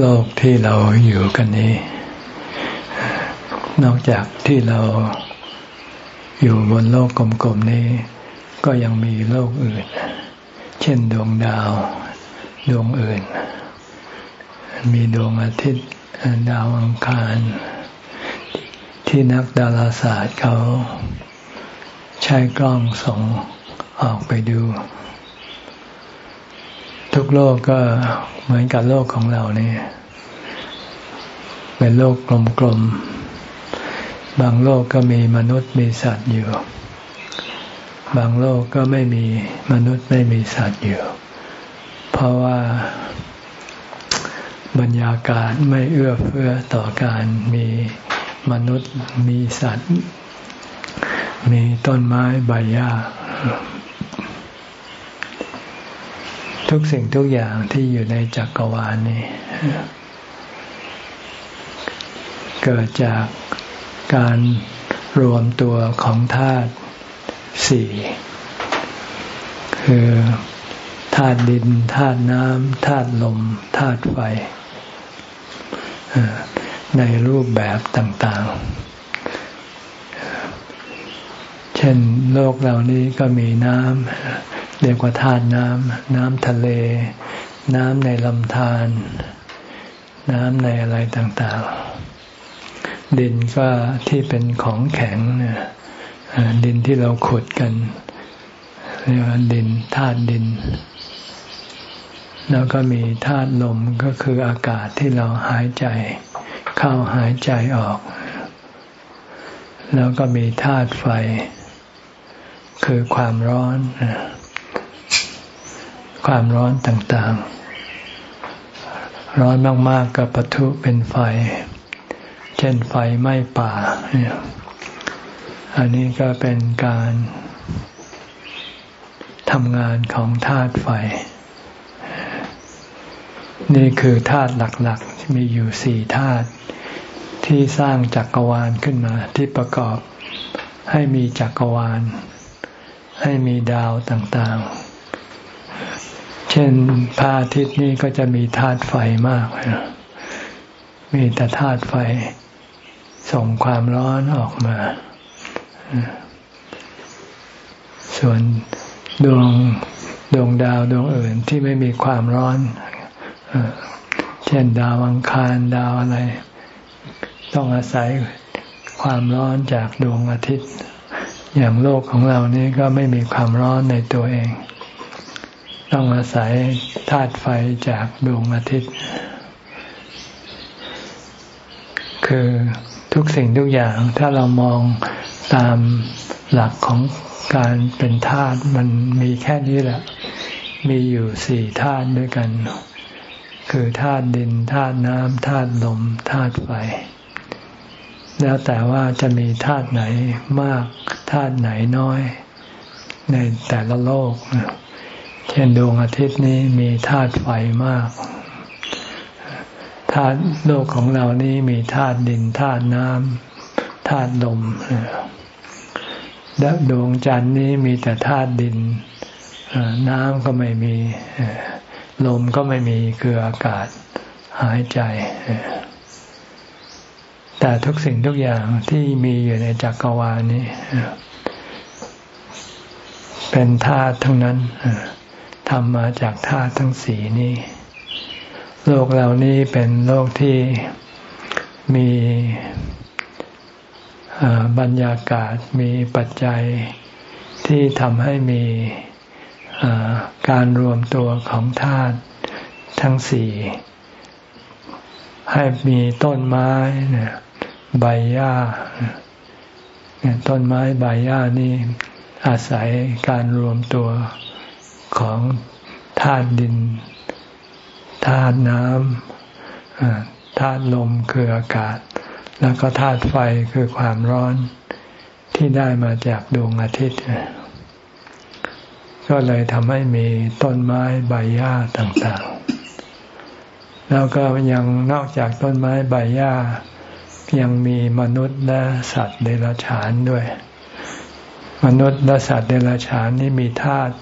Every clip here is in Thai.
โลกที่เราอยู่กันนี้ นอกจากที่เราอยู่บนโลกกลมๆนี้ ก็ยังมีโลกอื่น เช่นดวงดาว ดวงอื่น มีดวงอาทิตย์ดาวอังคาร ที่นักดาราศาสตร์เขาใช้กล้องส่องออกไปดู ทุกโลกก็เหมือนกับโลกของเราเนี่ย เป็นโลกกลมๆ บางโลกก็มีมนุษย์มีสัตว์อยู่ บางโลกก็ไม่มีมนุษย์ไม่มีสัตว์อยู่ เพราะว่าบรรยากาศไม่เอื้อเฟื้อต่อการมีมนุษย์มีสัตว์ มีต้นไม้ใบหญ้า ทุกสิ่งทุกอย่างที่อยู่ในจักรวาลนี้ เกิดจากการรวมตัวของธาตุสี่คือธาตุดินธาตุน้ำธาตุลมธาตุไฟในรูปแบบต่างๆ เช่นโลกเหล่านี้ก็มีน้ำ เรียกว่าธาตุน้ำน้ำทะเล น้ำในลำธารน้ำในอะไรต่างๆ ดินก็ที่เป็นของแข็งเนี่ยดินที่เราขุดกันเรียกว่าดินธาตุดิน แล้วก็มีธาตุลมก็คืออากาศที่เราหายใจ เข้าหายใจออก แล้วก็มีธาตุไฟ คือความร้อน ความร้อนต่างๆ ร้อนมากๆก็ปะทุเป็นไฟ เช่นไฟไหม้ป่า อันนี้ก็เป็นการทำงานของธาตุไฟ นี่คือธาตุหลักๆ มีอยู่สี่ธาตุที่สร้างจักรวาลขึ้นมา ที่ประกอบให้มีจักรวาล ให้มีดาวต่างๆ เช่นพระอาทิตย์นี่ก็จะมีธาตุไฟมาก มีแต่ธาตุไฟ ส่งความร้อนออกมา ส่วนดวงดวงดาวดวงอื่นที่ไม่มีความร้อน เช่นดาวอังคารดาวอะไร ต้องอาศัยความร้อนจากดวงอาทิตย์ อย่างโลกของเรานี้ก็ไม่มีความร้อนในตัวเอง ต้องอาศัยธาตุไฟจากดวงอาทิตย์ คือทุกสิ่งทุกอย่างถ้าเรามองตามหลักของการเป็นธาตุมันมีแค่นี้แหละ มีอยู่สี่ธาตุด้วยกัน คือธาตุดินธาตุน้ำธาตุลมธาตุไฟ แล้วแต่ว่าจะมีธาตุไหนมากธาตุไหนน้อย ในแต่ละโลก เช่นดวงอาทิตย์นี้มีธาตุไฟมากธาตุโลกของเรานี้มีธาตุดินธาตุน้ำธาตุลมและดวงจันทร์นี้มีแต่ธาตุดินน้ำก็ไม่มีลมก็ไม่มีคืออากาศหายใจ แต่ทุกสิ่งทุกอย่างที่มีอยู่ในจักรวาลนี้ เป็นธาตุทั้งนั้น ทำมาจากธาตุทั้งสีนี้ โลกเหล่านี้เป็นโลกที่มีบรรยากาศมีปัจจัยที่ทำให้มีการรวมตัวของธาตุทั้งสี่ ให้มีต้นไม้ใบหญ้าต้นไม้ใบหญ้านี่อาศัยการรวมตัว ของธาตุดินธาตุน้ำธาตุลมคืออากาศ แล้วก็ธาตุไฟคือความร้อนที่ได้มาจากดวงอาทิตย์ ก็เลยทำให้มีต้นไม้ใบหญ้าต่างๆ แล้วก็ยังนอกจากต้นไม้ใบหญ้า ยังมีมนุษย์และสัตว์เดรัจฉานด้วย มนุษย์และสัตว์เดรัจฉานนี่มีธาตุ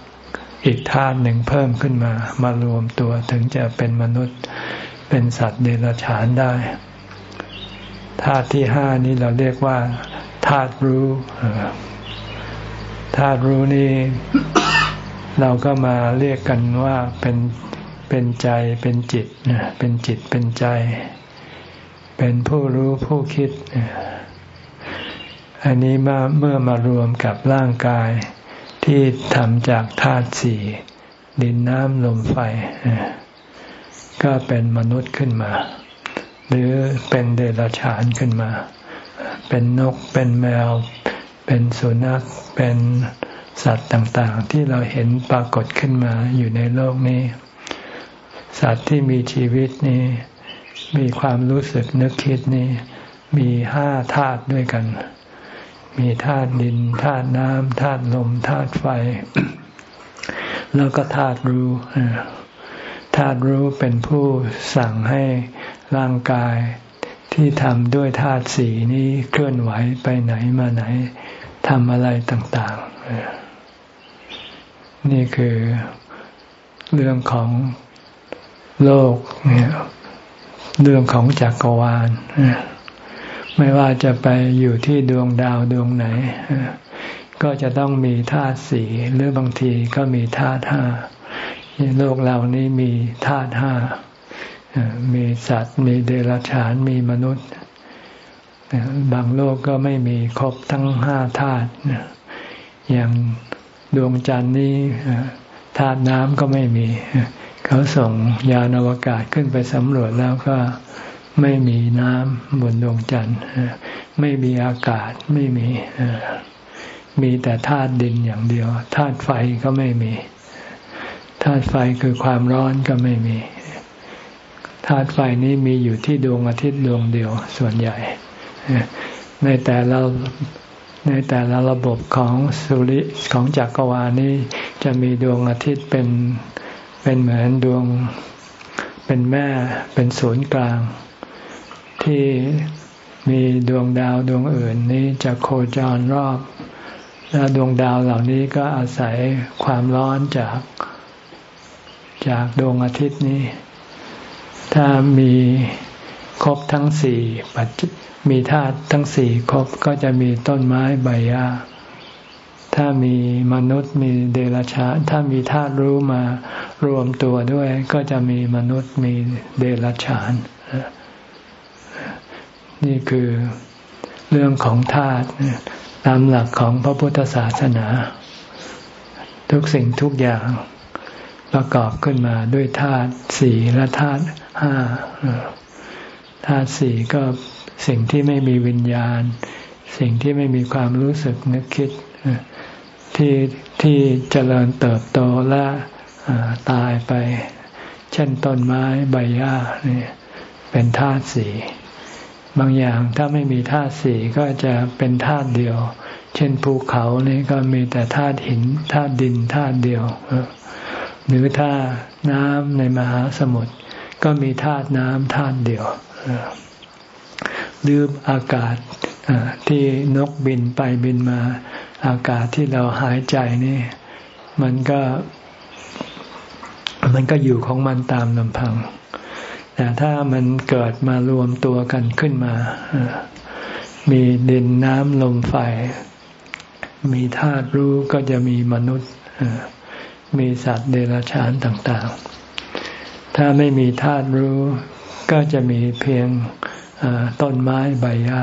อีกธาตุหนึ่งเพิ่มขึ้นมา มารวมตัวถึงจะเป็นมนุษย์ เป็นสัตว์เดรัจฉานได้ธาตุที่ห้านี้เราเรียกว่าธาตุรู้ธาตุรู้นี่ เราก็มาเรียกกันว่าเป็นเป็นใจเป็นจิตเป็นจิตเป็นใจ เป็นผู้รู้ผู้คิด อันนี้มาเมื่อมารวมกับร่างกาย ที่ทำจากธาตุสี่ดินน้ำลมไฟ ก็เป็นมนุษย์ขึ้นมา หรือเป็นเดรัจฉานขึ้นมา เป็นนกเป็นแมว เป็นสุนัขเป็นสัตว์ต่างๆ ที่เราเห็นปรากฏขึ้นมาอยู่ในโลกนี้ สัตว์ที่มีชีวิตนี้ มีความรู้สึกนึกคิดนี้ มีห้าธาตุด้วยกัน มีธาตุดินธาตุน้ำธาตุลมธาตุไฟ แล้วก็ธาตุรู้ธาตุรู้เป็นผู้สั่งให้ร่างกายที่ทำด้วยธาตุสีนี้เคลื่อนไหวไปไหนมาไหนทำอะไรต่าง ๆ นี่คือเรื่องของโลกเนี่ยเรื่องของจักรวาล ไม่ว่าจะไปอยู่ที่ดวงดาวดวงไหน ก็จะต้องมีธาตุสีหรือบางทีก็มีธาตุห้าโลกเรานี้มีธาตุห้ามีสัตว์ มีเดรัจฉานมีมนุษย์ บางโลกก็ไม่มีครบทั้งห้าธาตุอย่างดวงจันทร์นี้ธาตุน้ำก็ไม่มี เขาส่งยานอวกาศขึ้นไปสำรวจแล้วก็ ไม่มีน้ำบนดวงจันทร์ไม่มีอากาศไม่มีมีแต่ธาตุดินอย่างเดียวธาตุไฟก็ไม่มีธาตุไฟคือความร้อนก็ไม่มีธาตุไฟนี้มีอยู่ที่ดวงอาทิตย์ดวงเดียวส่วนใหญ่ ในแต่ละในแต่ละระบบของสุริของจักรวาลนี้จะมีดวงอาทิตย์เป็นเป็นเหมือนดวงเป็นแม่เป็นศูนย์กลาง ที่มีดวงดาวดวงอื่นนี้จะโคจรรอบ และดวงดาวเหล่านี้ก็อาศัยความร้อนจากจากดวงอาทิตย์นี้ ถ้ามีครบทั้งสี่ปัจมีธาตุทั้งสี่ครบก็จะมีต้นไม้ใบหญ้าถ้ามีมนุษย์มีเดรัจฉานถ้ามีธาตุรู้มารวมตัวด้วย ก็จะมีมนุษย์มีเดรัจฉาน นี่คือเรื่องของธาตุตามหลักของพระพุทธศาสนา ทุกสิ่งทุกอย่างประกอบขึ้นมาด้วยธาตุสี่และธาตุห้าธาตุสี่ก็สิ่งที่ไม่มีวิญญาณ สิ่งที่ไม่มีความรู้สึกนึกคิดที่ที่เจริญเติบโตและตายไป เช่นต้นไม้ใบหญ้านี่เป็นธาตุสี่ บางอย่างถ้าไม่มีธาตุสี่ก็จะเป็นธาตุเดียว เช่นภูเขานี่ก็มีแต่ธาตุหินธาตุดินธาตุเดียว หรือถ้าน้ำในมหาสมุทรก็มีธาตุน้ำธาตุเดียวหรืออากาศที่นกบินไปบินมา อากาศที่เราหายใจนี่ มันก็ มันก็อยู่ของมันตามลำพัง แต่ถ้ามันเกิดมารวมตัวกันขึ้นมา มีดินน้ำลมไฟ มีธาตุรู้ก็จะมีมนุษย์ มีสัตว์เดรัจฉานต่างๆ ถ้าไม่มีธาตุรู้ก็จะมีเพียงต้นไม้ใบหญ้า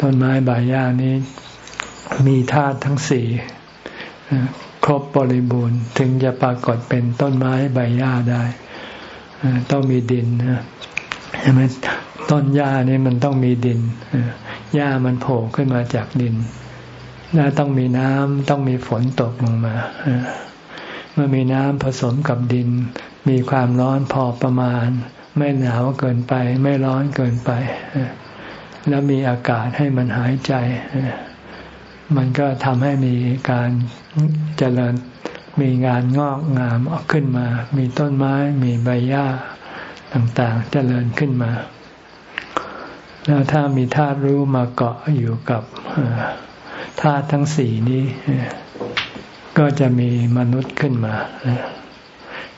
ต้นไม้ใบหญ้านี้มีธาตุทั้งสี่ครบบริบูรณ์ถึงจะปรากฏเป็นต้นไม้ใบหญ้าได้ ต้องมีดินใช่ไหมต้นหญ้านี่มันต้องมีดินหญ้ามันโผล่ขึ้นมาจากดินและต้องมีน้ำต้องมีฝนตกลงมาเมื่อมีน้ำผสมกับดิน มีความร้อนพอประมาณ ไม่หนาวเกินไป ไม่ร้อนเกินไป แล้วมีอากาศให้มันหายใจ มันก็ทำให้มีการเจริญ มีงานงอกงามออกขึ้นมา มีต้นไม้ มีใบหญ้าต่างๆเจริญขึ้นมา แล้วถ้ามีธาตุรู้มาเกาะอยู่กับธาตุทั้งสี่นี้ ก็จะมีมนุษย์ขึ้นมา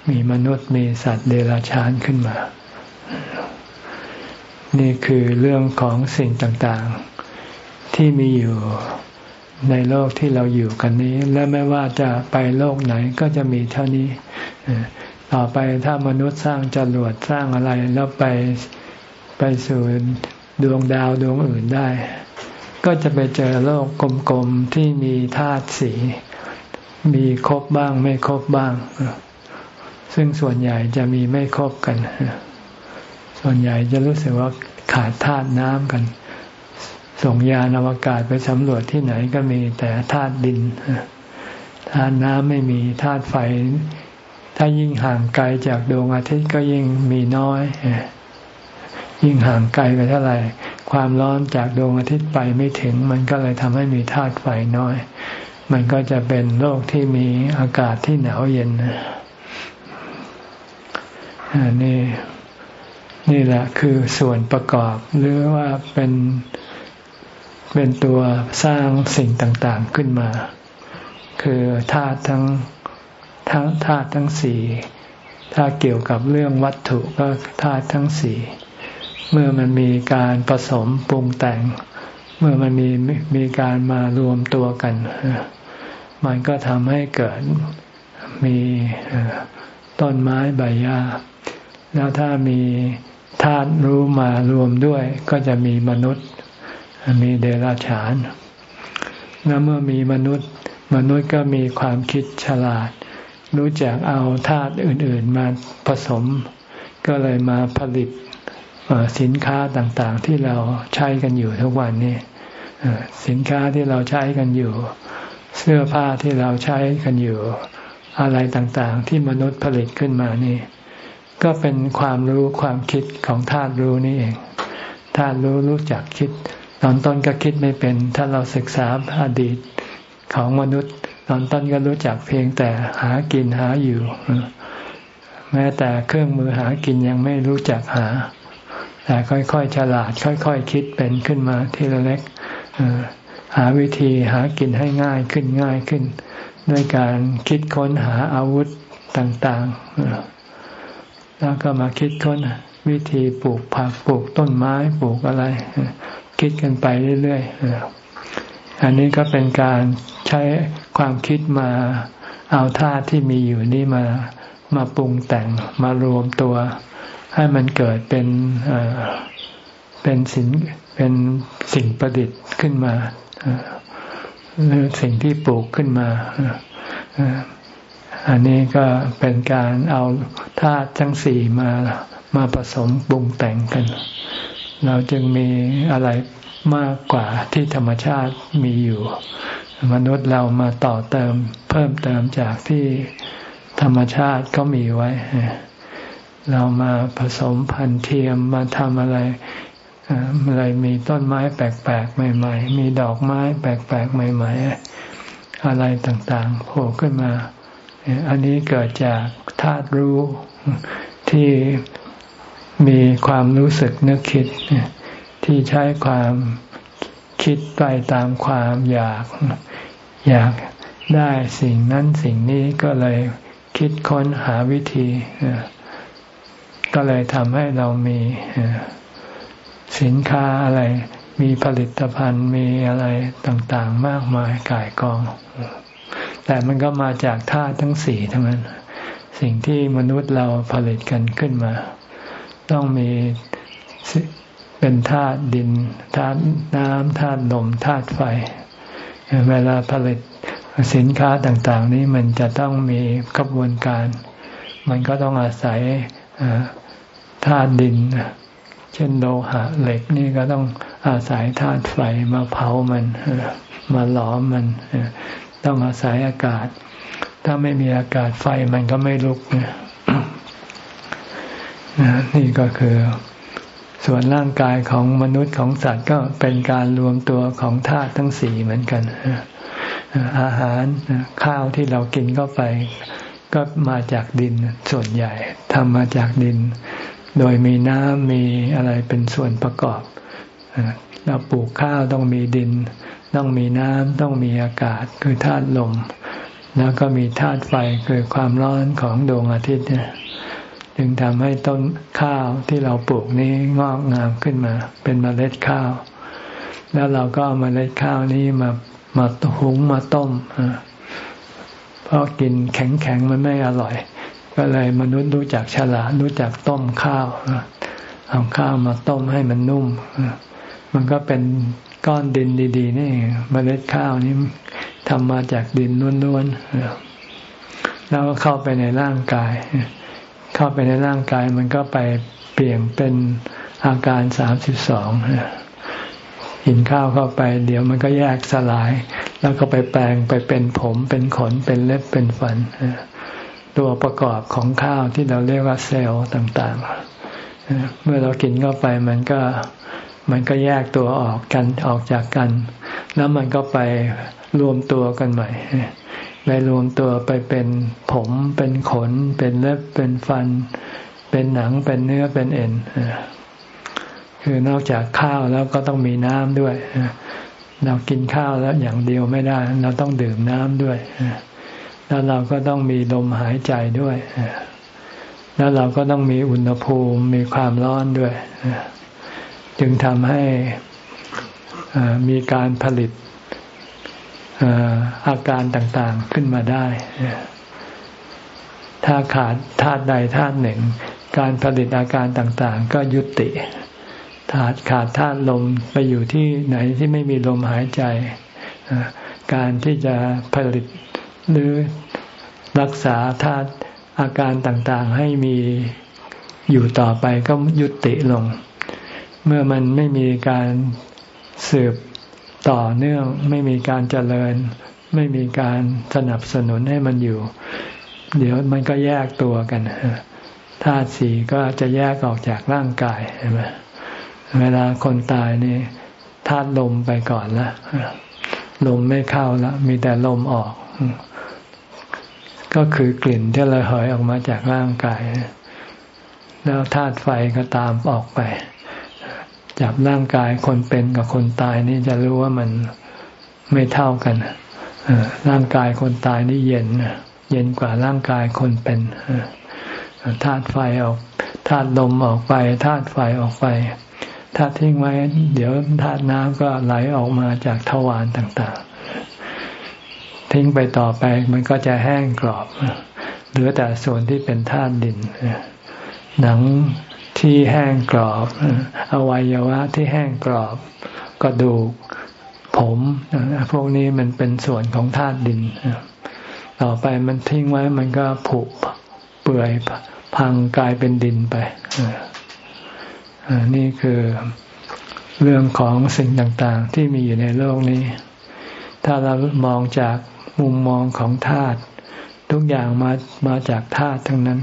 มีมนุษย์มีสัตว์เดรัจฉานขึ้นมา นี่คือเรื่องของสิ่งต่างๆ ที่มีอยู่ ในโลกที่เราอยู่กันนี้ และไม่ว่าจะไปโลกไหนก็จะมีเท่านี้ ต่อไปถ้ามนุษย์สร้างจรวดสร้างอะไรแล้วไปไปสู่ดวงดาวดวงอื่นได้ ก็จะไปเจอโลกกลมๆที่มีธาตุสี มีครบบ้างไม่ครบบ้าง ซึ่งส่วนใหญ่จะมีไม่ครบกัน ส่วนใหญ่จะรู้สึกว่าขาดธาตุน้ำกัน ส่งยานอวกาศไปสำรวจที่ไหนก็มีแต่ธาตุดินธาตุน้ำไม่มีธาตุไฟ ถ้ายิ่งห่างไกลจากดวงอาทิตย์ก็ยิ่งมีน้อย ยิ่งห่างไกลไปเท่าไหร่ ความร้อนจากดวงอาทิตย์ไปไม่ถึง มันก็เลยทำให้มีธาตุไฟน้อย มันก็จะเป็นโลกที่มีอากาศที่หนาวเย็นนี่นี่แหละคือส่วนประกอบหรือว่าเป็น เป็นตัวสร้างสิ่งต่างๆขึ้นมา คือธาตุทั้งทั้งธาตุทั้งสี่ถ้าเกี่ยวกับเรื่องวัตถุก็ธาตุทั้งสี่เมื่อมันมีการผสมปรุงแต่ง เมื่อมันมีมีการมารวมตัวกัน มันก็ทำให้เกิดมีต้นไม้ใบหญ้าแล้วถ้ามีธาตุรู้มารวมด้วย ก็จะมีมนุษย์ มีเดรัจฉานแล้วเมื่อมีมนุษย์ มนุษย์ก็มีความคิดฉลาด รู้จักเอาธาตุอื่น ๆ มาผสม ก็เลยมาผลิตสินค้าต่างๆ ที่เราใช้กันอยู่ทุกวันนี้สินค้าที่เราใช้กันอยู่ เสื้อผ้าที่เราใช้กันอยู่ อะไรต่างๆ ที่มนุษย์ผลิตขึ้นมานี่ ก็เป็นความรู้ความคิดของธาตุรู้นี่เองธาตุรู้รู้จักคิด ตอนต้นก็คิดไม่เป็น ถ้าเราศึกษาอดีตของมนุษย์ ตอนต้นก็รู้จักเพียงแต่หากินหาอยู่ แม้แต่เครื่องมือหากินยังไม่รู้จักหา แต่ค่อยๆฉลาด ค่อยๆคคิดเป็นขึ้นมาทีละเล็กหาวิธีหากินให้ง่ายขึ้นง่ายขึ้น ด้วยการคิดค้นหาอาวุธต่างๆ แล้วก็มาคิดค้นวิธีปลูกผักปลูกต้นไม้ปลูกอะไร คิดกันไปเรื่อยๆอันนี้ก็เป็นการใช้ความคิดมาเอาธาตุที่มีอยู่นี่มามาปรุงแต่งมารวมตัว ให้มันเกิดเป็นเป็นสิ่งเป็นสิ่งประดิษฐ์ขึ้นมาหรือสิ่งที่ปลูกขึ้นมาอันนี้ก็เป็นการเอาธาตุทั้งสี่มามาผสมปรุงแต่งกัน เราจึงมีอะไรมากกว่าที่ธรรมชาติมีอยู่ มนุษย์เรามาต่อเติมเพิ่มเติมจากที่ธรรมชาติก็มีไว้ เรามาผสมพันธุ์เทียมมาทำอะไรอะไรมีต้นไม้แปลกๆใหม่ ๆ มีดอกไม้แปลกๆใหม่ ๆ อะไรต่างๆโผล่ขึ้นมา อันนี้เกิดจากธาตุรู้ที่ มีความรู้สึกนึกคิด ที่ใช้ความคิดไปตามความอยาก อยากได้สิ่งนั้นสิ่งนี้ก็เลยคิดค้นหาวิธี ก็เลยทำให้เรามีสินค้าอะไร มีผลิตภัณฑ์มีอะไรต่างๆ มากมายกายกอง แต่มันก็มาจากธาตุทั้งสี่ทั้งนั้น สิ่งที่มนุษย์เราผลิตกันขึ้นมา ต้องมีเป็นธาตุดินธาตุน้ำธาตุลมธาตุไฟ เวลาผลิตสินค้าต่างๆ นี้มันจะต้องมีกระบวนการ มันก็ต้องอาศัยธาตุดิน เช่นโลหะเหล็กนี่ก็ต้องอาศัยธาตุไฟมาเผามันมาหลอมมัน ต้องอาศัยอากาศ ถ้าไม่มีอากาศไฟมันก็ไม่ลุก นี่ก็คือส่วนร่างกายของมนุษย์ของสัตว์ก็เป็นการรวมตัวของธาตุทั้งสี่เหมือนกันอาหารข้าวที่เรากินเข้าไป ก็มาจากดินส่วนใหญ่ทำมาจากดิน โดยมีน้ำมีอะไรเป็นส่วนประกอบเราปลูกข้าวต้องมีดิน ต้องมีน้ำต้องมีอากาศคือธาตุลม แล้วก็มีธาตุไฟคือความร้อนของดวงอาทิตย์เนี่ย จึงทำให้ต้นข้าวที่เราปลูกนี้งอกงามขึ้นมา เป็นเมล็ดข้าว แล้วเราก็เอาเมล็ดข้าวนี้มามาหุงมาต้มเพราะกินแข็งๆมันไม่อร่อย ก็เลยมนุษย์รู้จักฉลาดรู้จักต้มข้าวเอาข้าวมาต้มให้มันนุ่มมันก็เป็นก้อนดินดีๆนี่เมล็ดข้าวนี้ทำมาจากดินล้วนๆแล้วก็เข้าไปในร่างกาย เข้าไปในร่างกายมันก็ไปเปลี่ยนเป็นอาการสามสิบสองกินข้าวเข้าไป เดี๋ยวมันก็แยกสลาย แล้วก็ไปแปลงไปเป็นผมเป็นขนเป็นเล็บเป็นฟันตัวประกอบของข้าวที่เราเรียกว่าเซลล์ต่างๆ เมื่อเรากินเข้าไปมันก็มันก็แยกตัวออกกันออกจากกัน แล้วมันก็ไปรวมตัวกันใหม่ ไปรวมตัวไปเป็นผม เป็นขน เป็นเล็บ เป็นฟัน เป็นหนัง เป็นเนื้อ เป็นเอ็นคือนอกจากข้าวแล้วก็ต้องมีน้ำด้วยเรากินข้าวแล้วอย่างเดียวไม่ได้ เราต้องดื่มน้ำด้วยแล้วเราก็ต้องมีลมหายใจด้วยแล้วเราก็ต้องมีอุณหภูมิมีความร้อนด้วย จึงทำให้มีการผลิต อาการต่างๆขึ้นมาได้ ถ้าขาดธาตุใดธาตุหนึ่ง การผลิตอาการต่างๆ ก็ยุติขาดขาดธาตุลมไปอยู่ที่ไหนที่ไม่มีลมหายใจ การที่จะผลิตหรือรักษาธาตุอาการต่างๆ ให้มีอยู่ต่อไปก็ยุติลง เมื่อมันไม่มีการสืบ ต่อเนื่องไม่มีการเจริญ ไม่มีการสนับสนุนให้มันอยู่ เดี๋ยวมันก็แยกตัวกันธาตุสี่ก็จะแยกออกจากร่างกายใช่ไหมเวลาคนตายนี่ธาตุลมไปก่อนละลมไม่เข้าละมีแต่ลมออก ก็คือกลิ่นที่เราหยออกมาจากร่างกาย แล้วธาตุไฟก็ตามออกไป จับร่างกายคนเป็นกับคนตายนี่จะรู้ว่ามันไม่เท่ากันร่างกายคนตายนี่เย็นเย็นกว่าร่างกายคนเป็นธาตุไฟออกธาตุลมออกไปธาตุไฟออกไปถ้าทิ้งไว้ เดี๋ยวธาตุน้ำก็ไหลออกมาจากทวารต่างๆ ทิ้งไปต่อไปมันก็จะแห้งกรอบเหลือแต่ส่วนที่เป็นธาตุดินหนัง ที่แห้งกรอบอวัยวะที่แห้งกรอบกระดูกผมพวกนี้มันเป็นส่วนของธาตุดิน ต่อไปมันทิ้งไว้มันก็ผุเปื่อยพังกลายเป็นดินไปนี่คือเรื่องของสิ่งต่างๆ ที่มีอยู่ในโลกนี้ ถ้าเรามองจากมุมมองของธาตุทุกอย่างมามาจากธาตุทั้งนั้น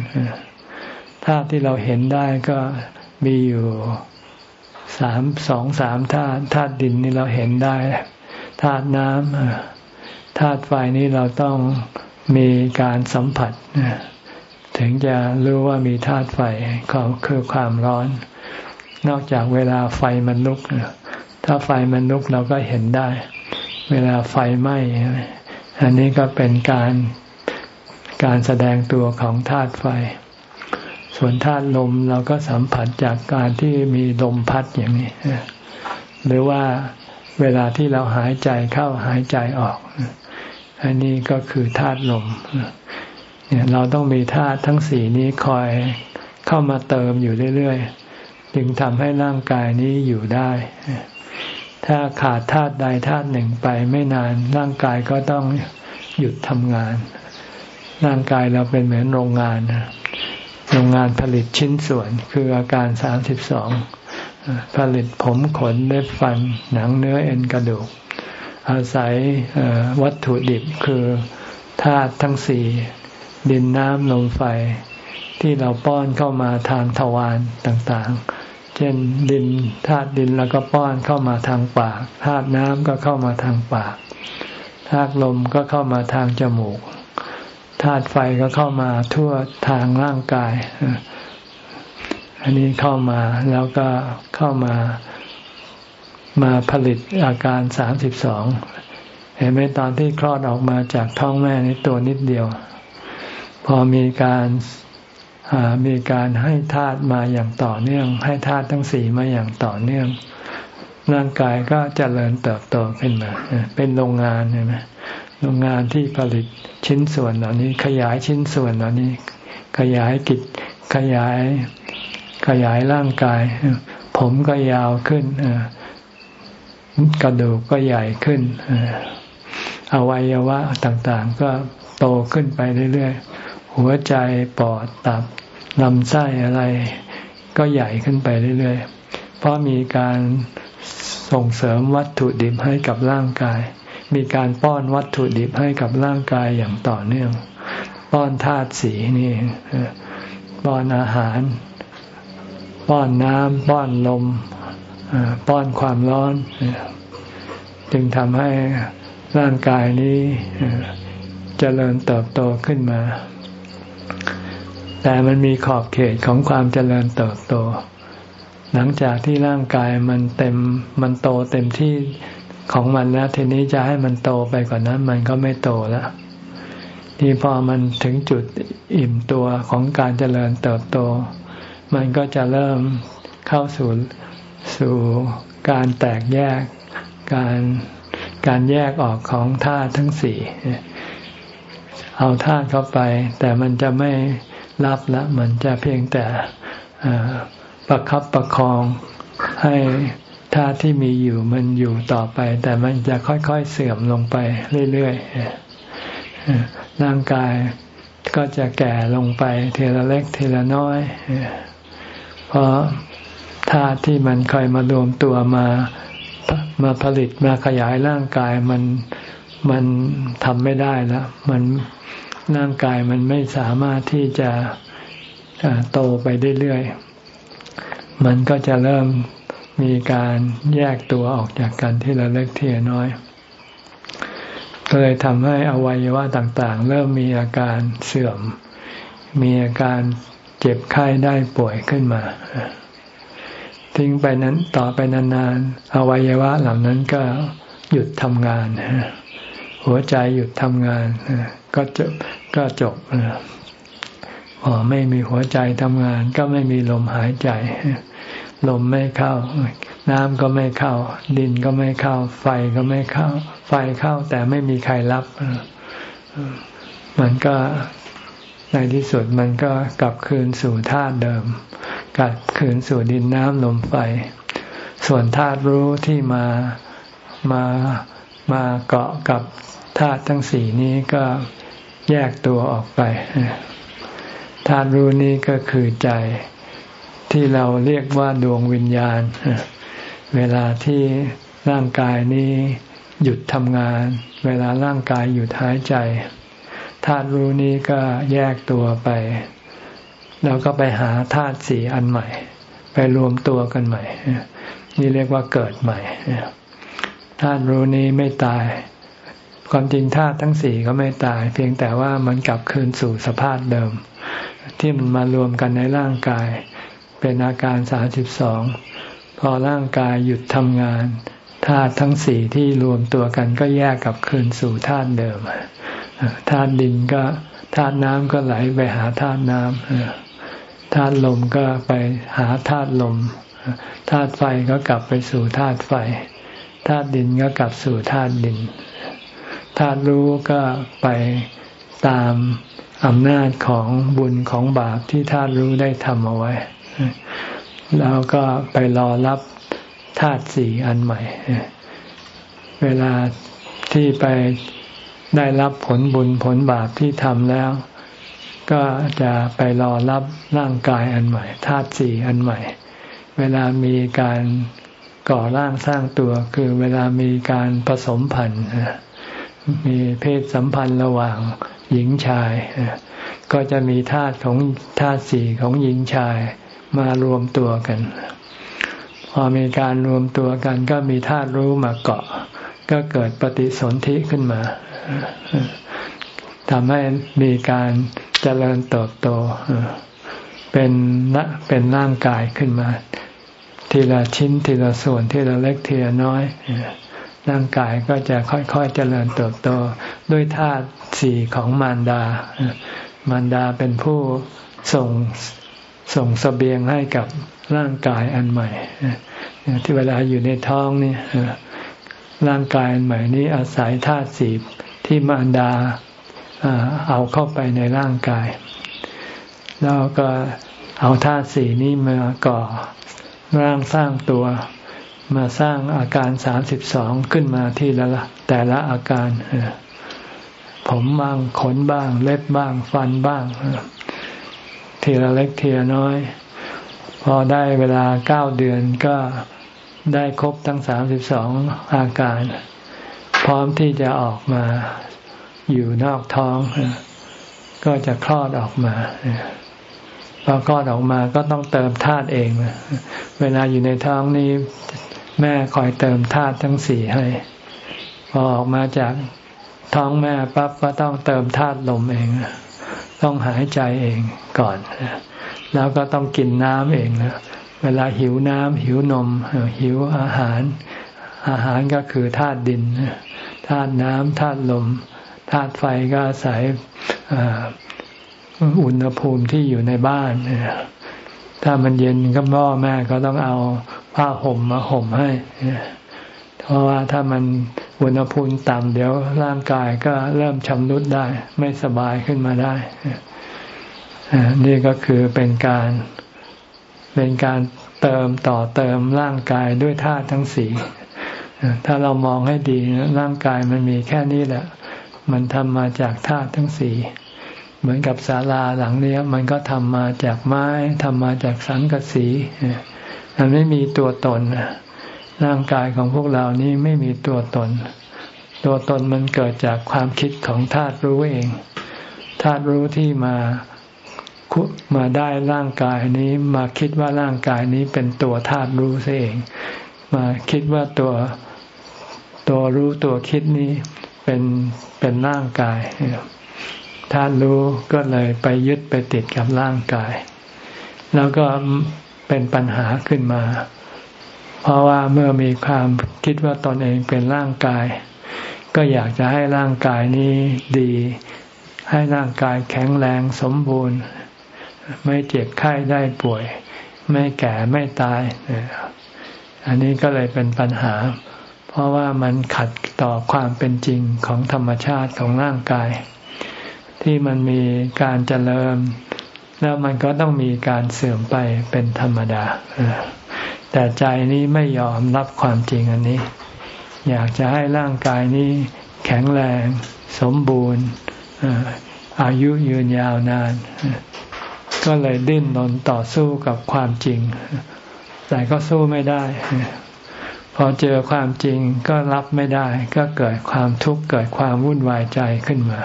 ธาตุที่เราเห็นได้ก็มีอยู่สามสองสามธาตุธาตุดินนี่เราเห็นได้ธาตุน้ำธาตุไฟนี้เราต้องมีการสัมผัสถึงจะรู้ว่ามีธาตุไฟก็คือความร้อน นอกจากเวลาไฟมันลุก ถ้าไฟมันลุกเราก็เห็นได้ เวลาไฟไหม้อันนี้ก็เป็นการการแสดงตัวของธาตุไฟ ส่วนธาตุลมเราก็สัมผัสจากการที่มีลมพัดอย่างนี้ หรือว่าเวลาที่เราหายใจเข้าหายใจออก อันนี้ก็คือธาตุลมเนี่ยเราต้องมีธาตุทั้งสี่นี้คอยเข้ามาเติมอยู่เรื่อยๆ จึงทำให้ร่างกายนี้อยู่ได้ ถ้าขาดธาตุใดธาตุหนึ่งไปไม่นานร่างกายก็ต้องหยุดทำงาน ร่างกายเราเป็นเหมือนโรงงาน โรงงานผลิตชิ้นส่วน คืออาการสามสิบสองผลิตผมขนเล็บฟัน หนังเนื้อเอ็นกระดูก อาศัยวัตถุดิบคือธาตุทั้งสี่ดินน้ำลมไฟ ที่เราป้อนเข้ามาทางทวารต่างๆ เช่นดินธาตุดินแล้วก็ป้อนเข้ามาทางปากธาตุน้ำก็เข้ามาทางปากธาตุลมก็เข้ามาทางจมูก ธาตุไฟก็เข้ามาทั่วทางร่างกาย อันนี้เข้ามาแล้วก็เข้ามามาผลิตอาการสามสิบสองเห็นไหมตอนที่คลอดออกมาจากท้องแม่นี่ตัวนิดเดียว พอมีการมีการให้ธาตุมาอย่างต่อเนื่อง ให้ธาตุทั้งสี่มาอย่างต่อเนื่อง ร่างกายก็จเจริญเติบโตขึ้นมา เป็นโรงงานใช่ไหม โรงงานที่ผลิตชิ้นส่วนเหล่านี้ ขยายชิ้นส่วนเหล่านี้ ขยายกิจขยาย ขยายร่างกาย ผมก็ยาวขึ้นกระดูกก็ใหญ่ขึ้นอวัยวะต่างๆ ก็โตขึ้นไปเรื่อยๆ หัวใจปอดตับลำไส้อะไร ก็ใหญ่ขึ้นไปเรื่อยๆ เพราะมีการส่งเสริมวัตถุดิบให้กับร่างกาย มีการป้อนวัตถุดิบให้กับร่างกายอย่างต่อเนื่อง ป้อนธาตุสีนี่ป้อนอาหาร ป้อนน้ำป้อนลมป้อนความร้อน จึงทำให้ร่างกายนี้เจริญเติบโตขึ้นมา แต่มันมีขอบเขตของความเจริญเติบโต หลังจากที่ร่างกายมันเต็มมันโตเต็มที่ ของมันแล้วทีนี้จะให้มันโตไปกว่านนั้น มันก็ไม่โตแล้วที่พอมันถึงจุดอิ่มตัวของการเจริญเติบโต มันก็จะเริ่มเข้าสู่สู่การแตกแยกการการแยกออกของธาตุทั้งสี่เอาธาตุเข้าไป แต่มันจะไม่รับละ มันจะเพียงแต่ประคับประคองให้ ธาตุที่มีอยู่มันอยู่ต่อไป แต่มันจะค่อยๆเสื่อมลงไปเรื่อยๆร่างกายก็จะแก่ลงไปเทละเล็กเทละน้อย เพราะธาตุที่มันเคยมารวมตัวมามาผลิตมาขยายร่างกายมันมันทำไม่ได้แล้ว มันร่างกายมันไม่สามารถที่จะโตไปเรื่อยๆมันก็จะเริ่ม มีการแยกตัวออกจากกันที่ละเล็กทีละน้อย ก็เลยทำให้อวัยวะต่างๆ เริ่มมีอาการเสื่อม มีอาการเจ็บไข้ได้ป่วยขึ้นมา ทิ้งไปนั้นต่อไปนานๆ อวัยวะเหล่านั้นก็หยุดทำงาน หัวใจหยุดทำงาน ก็จบก็จบพอไม่มีหัวใจทำงาน ก็ไม่มีลมหายใจ ลมไม่เข้า น้ำก็ไม่เข้า ดินก็ไม่เข้า ไฟก็ไม่เข้า ไฟเข้าแต่ไม่มีใครรับ มันก็ในที่สุดมันก็กลับคืนสู่ธาตุเดิม กลับคืนสู่ดินน้ำลมไฟ ส่วนธาตุรู้ที่มามามาเกาะกับธาตุทั้งสี่นี้ก็แยกตัวออกไปธาตุรู้นี้ก็คือใจ ที่เราเรียกว่าดวงวิญญาณ เวลาที่ร่างกายนี้หยุดทำงาน เวลาร่างกายหยุดหายใจธาตุรู้นี้ก็แยกตัวไปเราก็ไปหาธาตุสี่อันใหม่ ไปรวมตัวกันใหม่ นี่เรียกว่าเกิดใหม่ธาตุรู้นี้ไม่ตาย ความจริงธาตุทั้งสี่ก็ไม่ตาย เพียงแต่ว่ามันกลับคืนสู่สภาพเดิม ที่มันมารวมกันในร่างกาย เป็นอาการสาสิบสองพอร่างกายหยุดทำงานธาตุทั้งสี่ที่รวมตัวกันก็แยกกับคืนสู่ธาตุเดิมธาตุดินก็ธาตุน้ำก็ไหลไปหาธาตุน้ำธาตุลมก็ไปหาธาตุลมธาตุไฟก็กลับไปสู่ธาตุไฟธาตุดินก็กลับสู่ธาตุดินธาตุรู้ก็ไปตามอำนาจของบุญของบาปที่ธาตุรู้ได้ทำเอาไว้ แล้วก็ไปรอรับธาตุสี่อันใหม่ เวลาที่ไปได้รับผลบุญผลบาปที่ทำแล้ว ก็จะไปรอรับร่างกายอันใหม่ธาตุสี่อันใหม่ เวลามีการก่อร่างสร้างตัวคือเวลามีการผสมพันธุ์มีเพศสัมพันธ์ระหว่างหญิงชาย ก็จะมีธาตุของธาตุสี่ของหญิงชาย มารวมตัวกัน พอมีการรวมตัวกัน ก็มีธาตุรู้มาเกาะ ก็เกิดปฏิสนธิขึ้นมาทำให้มีการเจริญเติบโตเป็นละเป็นร่างกายขึ้นมา ทีละชิ้นทีละส่วนทีละเล็กทีละน้อยร่างกายก็จะค่อยๆเจริญเติบโต ด้วยธาตุสี่ของมารดามารดาเป็นผู้ส่ง ส่งสเสบียงให้กับร่างกายอันใหม่ ที่เวลาอยู่ในท้องนี่ร่างกายอันใหม่นี้อาศัยธาตุสีที่มารดาเอาเข้าไปในร่างกาย แล้วก็เอาธาตุสีนี้มาก่อร่างสร้างตัวมาสร้างอาการสามสิบสองขึ้นมาที่ละแต่ละอาการผมบ้างขนบ้าง เล็บบ้าง ฟันบ้าง ทีละเล็กทีละน้อย พอได้เวลาเก้าเดือนก็ได้ครบทั้งสามสิบสองอาการ พร้อมที่จะออกมาอยู่นอกท้อง ก็จะคลอดออกมาพอคลอดออกมาก็ต้องเติมธาตุเอง เวลาอยู่ในท้องนี้แม่คอยเติมธาตุทั้งสี่ให้ พอออกมาจากท้องแม่ปั๊บก็ต้องเติมธาตุลมเอง ต้องหายใจเองก่อน แล้วก็ต้องกินน้ำเองนะเวลาหิวน้ำหิวนม หิวอาหาร อาหารก็คือธาตุดินธาตุน้ำธาตุลมธาตุไฟก็อาศัยอุณหภูมิที่อยู่ในบ้านถ้ามันเย็นก็พ่อแม่ก็ต้องเอาผ้าห่มมาห่มให้ เพราะว่าถ้ามัน อุณหภูมิต่ำเดี๋ยวร่างกายก็เริ่มชำรุดได้ ไม่สบายขึ้นมาได้ นี่ก็คือเป็นการเป็นการเติมต่อเติมร่างกายด้วยธาตุทั้งสี่ถ้าเรามองให้ดีร่างกายมันมีแค่นี้แหละ มันทำมาจากธาตุทั้งสี่เหมือนกับศาลาหลังนี้มันก็ทำมาจากไม้ทำมาจากสังกะสีมันไม่มีตัวตน ร่างกายของพวกเรานี้ไม่มีตัวตน ตัวตนมันเกิดจากความคิดของธาตุรู้เองธาตุรู้ที่มามาได้ร่างกายนี้มาคิดว่าร่างกายนี้เป็นตัวธาตุรู้เอง มาคิดว่าตัวตัวรู้ตัวคิดนี้เป็นเป็นร่างกายธาตุรู้ก็เลยไปยึดไปติดกับร่างกาย แล้วก็เป็นปัญหาขึ้นมา เพราะว่าเมื่อมีความคิดว่าตนเองเป็นร่างกาย ก็อยากจะให้ร่างกายนี้ดี ให้ร่างกายแข็งแรงสมบูรณ์ ไม่เจ็บไข้ได้ป่วย ไม่แก่ไม่ตาย อันนี้ก็เลยเป็นปัญหา เพราะว่ามันขัดต่อความเป็นจริงของธรรมชาติของร่างกาย ที่มันมีการเจริญ แล้วมันก็ต้องมีการเสื่อมไปเป็นธรรมดา แต่ใจนี้ไม่ยอมรับความจริงอันนี้ อยากจะให้ร่างกายนี้แข็งแรง สมบูรณ์อายุยืนยาวนาน ก็เลยดิ้นรนต่อสู้กับความจริง แต่ก็สู้ไม่ได้ พอเจอความจริงก็รับไม่ได้ ก็เกิดความทุกข์เกิดความวุ่นวายใจขึ้นมา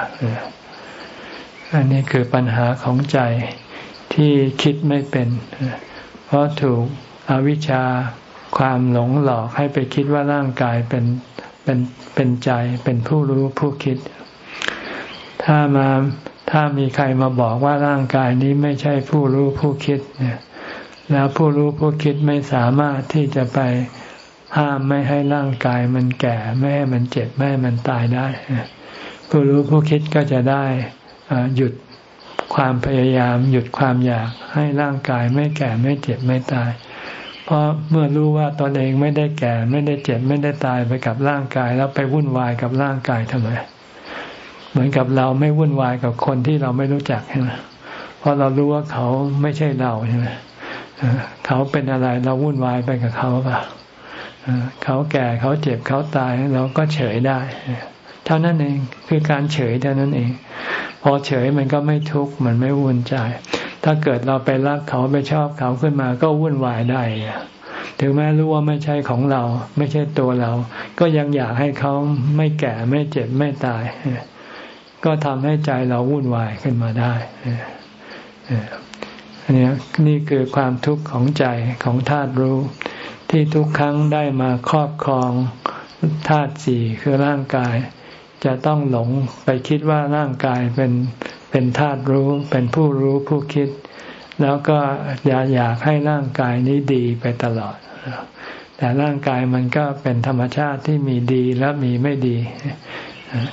อันนี้คือปัญหาของใจที่คิดไม่เป็น เพราะถูก อวิชชาความหลงหลอกให้ไปคิดว่าร่างกายเป็นเป็นเป็นใจเป็นผู้รู้ผู้คิด ถ้ามาถ้ามีใครมาบอกว่าร่างกายนี้ไม่ใช่ผู้รู้ผู้คิดเนี่ยแล้วผู้รู้ผู้คิดไม่สามารถที่จะไปห้ามไม่ให้ร่างกายมันแก่ไม่ให้มันเจ็บไม่ให้มันตายได้ ผู้รู้ผู้คิดก็จะได้หยุดความพยายาม หยุดความอยากให้ร่างกายไม่แก่ไม่เจ็บไม่ตาย เพราะเมื่อรู้ว่าตนเองไม่ได้แก่ ไม่ได้เจ็บ ไม่ได้ตายไปกับร่างกาย แล้วไปวุ่นวายกับร่างกายทำไม เหมือนกับเราไม่วุ่นวายกับคนที่เราไม่รู้จักใช่ไหมเพราะเรารู้ว่าเขาไม่ใช่เราใช่ไหมเขาเป็นอะไรเราวุ่นวายไปกับเขาเปล่าเขาแก่เขาเจ็บเขาตายเราก็เฉยได้ เท่านั้นเองคือการเฉยเท่านั้นเอง พอเฉยมันก็ไม่ทุกข์มันไม่วุ่นใจ ถ้าเกิดเราไปรักเขาไปชอบเขาขึ้นมาก็วุ่นวายได้ถึงแม้รู้ว่าไม่ใช่ของเรา ไม่ใช่ตัวเรา ก็ยังอยากให้เขาไม่แก่ไม่เจ็บไม่ตาย ก็ทำให้ใจเราวุ่นวายขึ้นมาได้อันนี้นี่คือความทุกข์ของใจของธาตุรู้ ที่ทุกครั้งได้มาครอบครองธาตุสี่คือร่างกาย จะต้องหลงไปคิดว่าร่างกายเป็นเป็นธาตุรู้ เป็นผู้รู้ผู้คิด แล้วก็อยากอยากให้ร่างกายนี้ดีไปตลอด แต่ร่างกายมันก็เป็นธรรมชาติที่มีดีและมีไม่ดี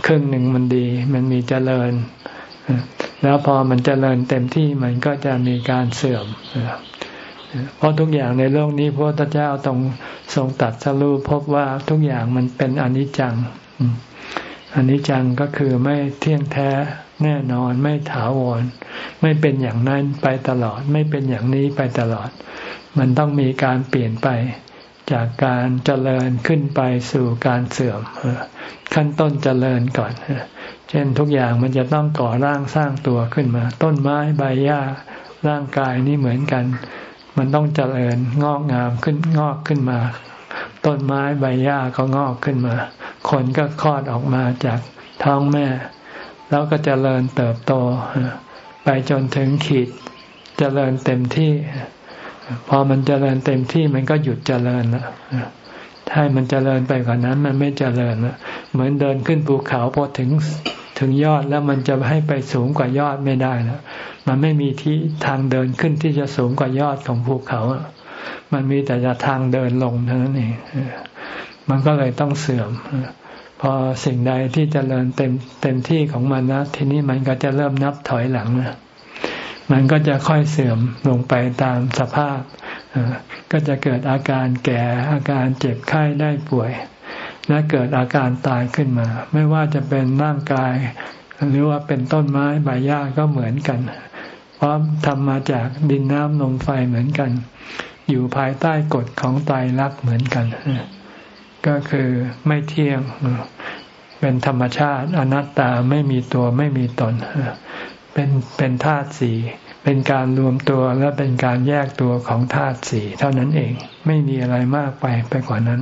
ครึ่งหนึ่งมันดี มันมีเจริญ แล้วพอมันเจริญเต็มที่มันก็จะมีการเสื่อมเพราะทุกอย่างในโลกนี้พระพุทธเจ้าต้องทรงตัดสรุปพบว่าทุกอย่างมันเป็นอนิจจัง อันิจจังก็คือไม่เที่ยงแท้แน่นอนไม่ถาวร ไม่เป็นอย่างนั้นไปตลอด ไม่เป็นอย่างนี้ไปตลอด มันต้องมีการเปลี่ยนไป จากการเจริญขึ้นไปสู่การเสื่อมขั้นต้นเจริญก่อนเช่นทุกอย่างมันจะต้องก่อร่างสร้างตัวขึ้นมา ต้นไม้ใบหญ้าร่างกายนี่เหมือนกัน มันต้องเจริญงอกงามขึ้นงอกขึ้นมา ต้นไม้ใบหญ้าก็งอกขึ้นมา คนก็คลอดออกมาจากท้องแม่ แล้วก็เจริญเติบโต ไปจนถึงขีดเจริญเต็มที่ พอมันเจริญเต็มที่มันก็หยุดเจริญละถ้ามันเจริญไปกว่านั้นมันไม่เจริญละเหมือนเดินขึ้นภูเขาพอถึงถึงยอดแล้วมันจะให้ไปสูงกว่ายอดไม่ได้แล้วมันไม่มีที่ทางเดินขึ้นที่จะสูงกว่ายอดของภูเขา มันมีแต่จะทางเดินลงเท่านั้นเองมันก็เลยต้องเสื่อมพอสิ่งใดที่จเจริญเต็มเต็มที่ของมันนะทีนี้มันก็จะเริ่มนับถอยหลังนะมันก็จะค่อยเสื่อมลงไปตามสภาพก็จะเกิดอาการแก่อาการเจ็บไข้ได้ป่วย และเกิดอาการตายขึ้นมา ไม่ว่าจะเป็นร่างกาย หรือว่าเป็นต้นไม้ใบหญ้าก็เหมือนกัน เพราะทำมาจากดินน้ำลมไฟเหมือนกัน อยู่ภายใต้กฎของไตรลักษณ์เหมือนกัน ก็คือไม่เที่ยง เป็นธรรมชาติอนัตตาไม่มีตัวไม่มีตน เป็นเป็นธาตุสี่เป็นการรวมตัวและเป็นการแยกตัวของธาตุสี่เท่านั้นเอง ไม่มีอะไรมากไปไปกว่านั้น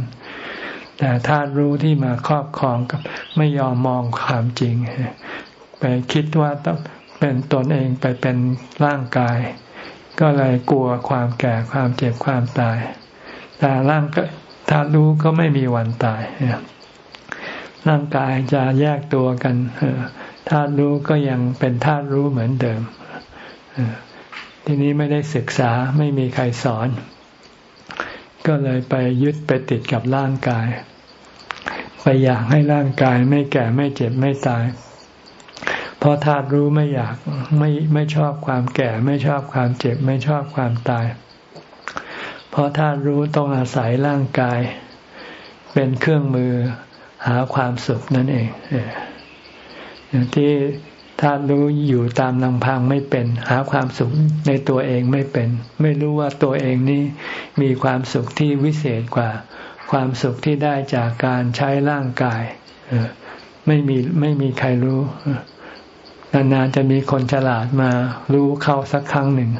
แต่ธาตุรู้ที่มาครอบครองกับไม่ยอมมองความจริง ไปคิดว่าต้องเป็นตนเองไปเป็นร่างกาย ก็เลยกลัวความแก่ความเจ็บความตาย แต่ร่างก็ธาตุรู้ก็ไม่มีวันตายร่างกายจะแยกตัวกันธาตุรู้ก็ยังเป็นธาตุรู้เหมือนเดิมทีนี้ไม่ได้ศึกษาไม่มีใครสอน ก็เลยไปยึดไปติดกับร่างกาย ไปอยากให้ร่างกายไม่แก่ไม่เจ็บไม่ตาย เพราะธาตุรู้ไม่อยากไม่ไม่ชอบความแก่ ไม่ชอบความเจ็บ ไม่ชอบความตาย เพราะธาตุรู้ต้องอาศัยร่างกาย เป็นเครื่องมือหาความสุขนั่นเองอย่างที่ธาตุรู้อยู่ตามลำพังไม่เป็น หาความสุขในตัวเองไม่เป็น ไม่รู้ว่าตัวเองนี้มีความสุขที่วิเศษกว่า ความสุขที่ได้จากการใช้ร่างกายไม่มีไม่มีใครรู้ นานๆจะมีคนฉลาดมารู้เข้าสักครั้งหนึ่ง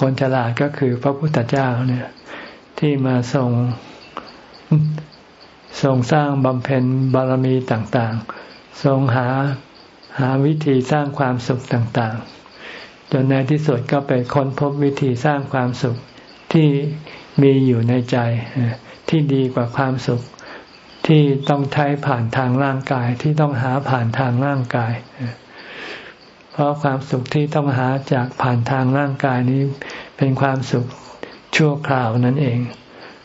คนฉลาดก็คือพระพุทธเจ้าเนี่ย ที่มาทรงทรงสร้างบำเพ็ญบารมีต่างๆทรงหาหาวิธีสร้างความสุขต่างๆ จนในที่สุดก็ไปค้นพบวิธีสร้างความสุขที่มีอยู่ในใจ ที่ดีกว่าความสุขที่ต้องใช้ผ่านทางร่างกายที่ต้องหาผ่านทางร่างกาย เพราะความสุขที่ต้องหาจากผ่านทางร่างกายนี้ เป็นความสุขชั่วคราวนั่นเอง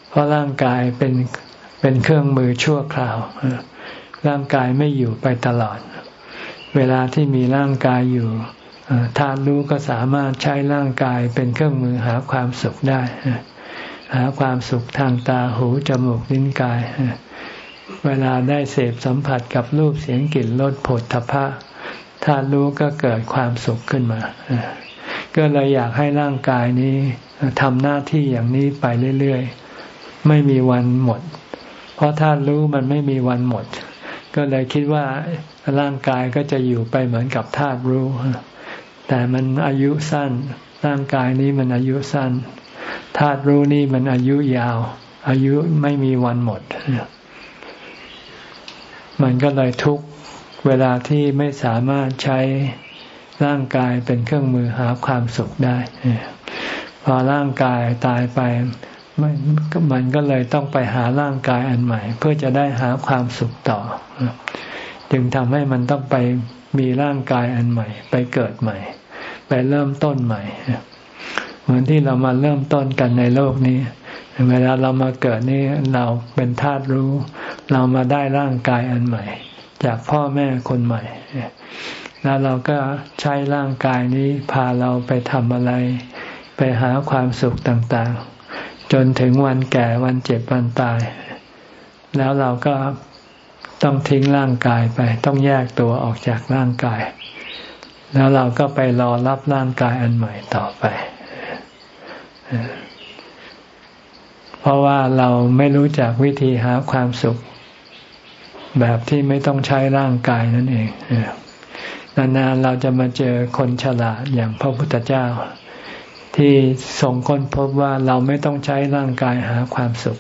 เพราะร่างกายเป็นเป็นเครื่องมือชั่วคราว ร่างกายไม่อยู่ไปตลอด เวลาที่มีร่างกายอยู่ธาตุรู้ก็สามารถใช้ร่างกายเป็นเครื่องมือหาความสุขได้ หาความสุขทางตาหูจมูกลิ้นกาย เวลาได้เสพสัมผัสกับรูปเสียงกลิ่นรสผลทพะ ธาตุรู้ก็เกิดความสุขขึ้นมาก็เลยอยากให้ร่างกายนี้ทำหน้าที่อย่างนี้ไปเรื่อยๆ ไม่มีวันหมด เพราะธาตุรู้มันไม่มีวันหมด ก็เลยคิดว่าร่างกายก็จะอยู่ไปเหมือนกับธาตุรู้ แต่มันอายุสั้น ร่างกายนี้มันอายุสั้น ธาตุรู้นี่มันอายุยาว อายุไม่มีวันหมด มันก็เลยทุกข์ เวลาที่ไม่สามารถใช้ร่างกายเป็นเครื่องมือหาความสุขได้ พอร่างกายตายไปมันมันก็เลยต้องไปหาร่างกายอันใหม่ เพื่อจะได้หาความสุขต่อ จึงทำให้มันต้องไปมีร่างกายอันใหม่ ไปเกิดใหม่ ไปเริ่มต้นใหม่ เหมือนที่เรามาเริ่มต้นกันในโลกนี้ เวลาเรามาเกิดนี่เราเป็นธาตุรู้ เรามาได้ร่างกายอันใหม่ จากพ่อแม่คนใหม่ แล้วเราก็ใช้ร่างกายนี้พาเราไปทำอะไร ไปหาความสุขต่างๆ จนถึงวันแก่วันเจ็บวันตาย แล้วเราก็ต้องทิ้งร่างกายไป ต้องแยกตัวออกจากร่างกาย แล้วเราก็ไปรอรับร่างกายอันใหม่ต่อไป เพราะว่าเราไม่รู้จักวิธีหาความสุข แบบที่ไม่ต้องใช้ร่างกายนั่นเองนานๆเราจะมาเจอคนฉลาดอย่างพระพุทธเจ้า ที่ส่งคนพบว่าเราไม่ต้องใช้ร่างกายหาความสุข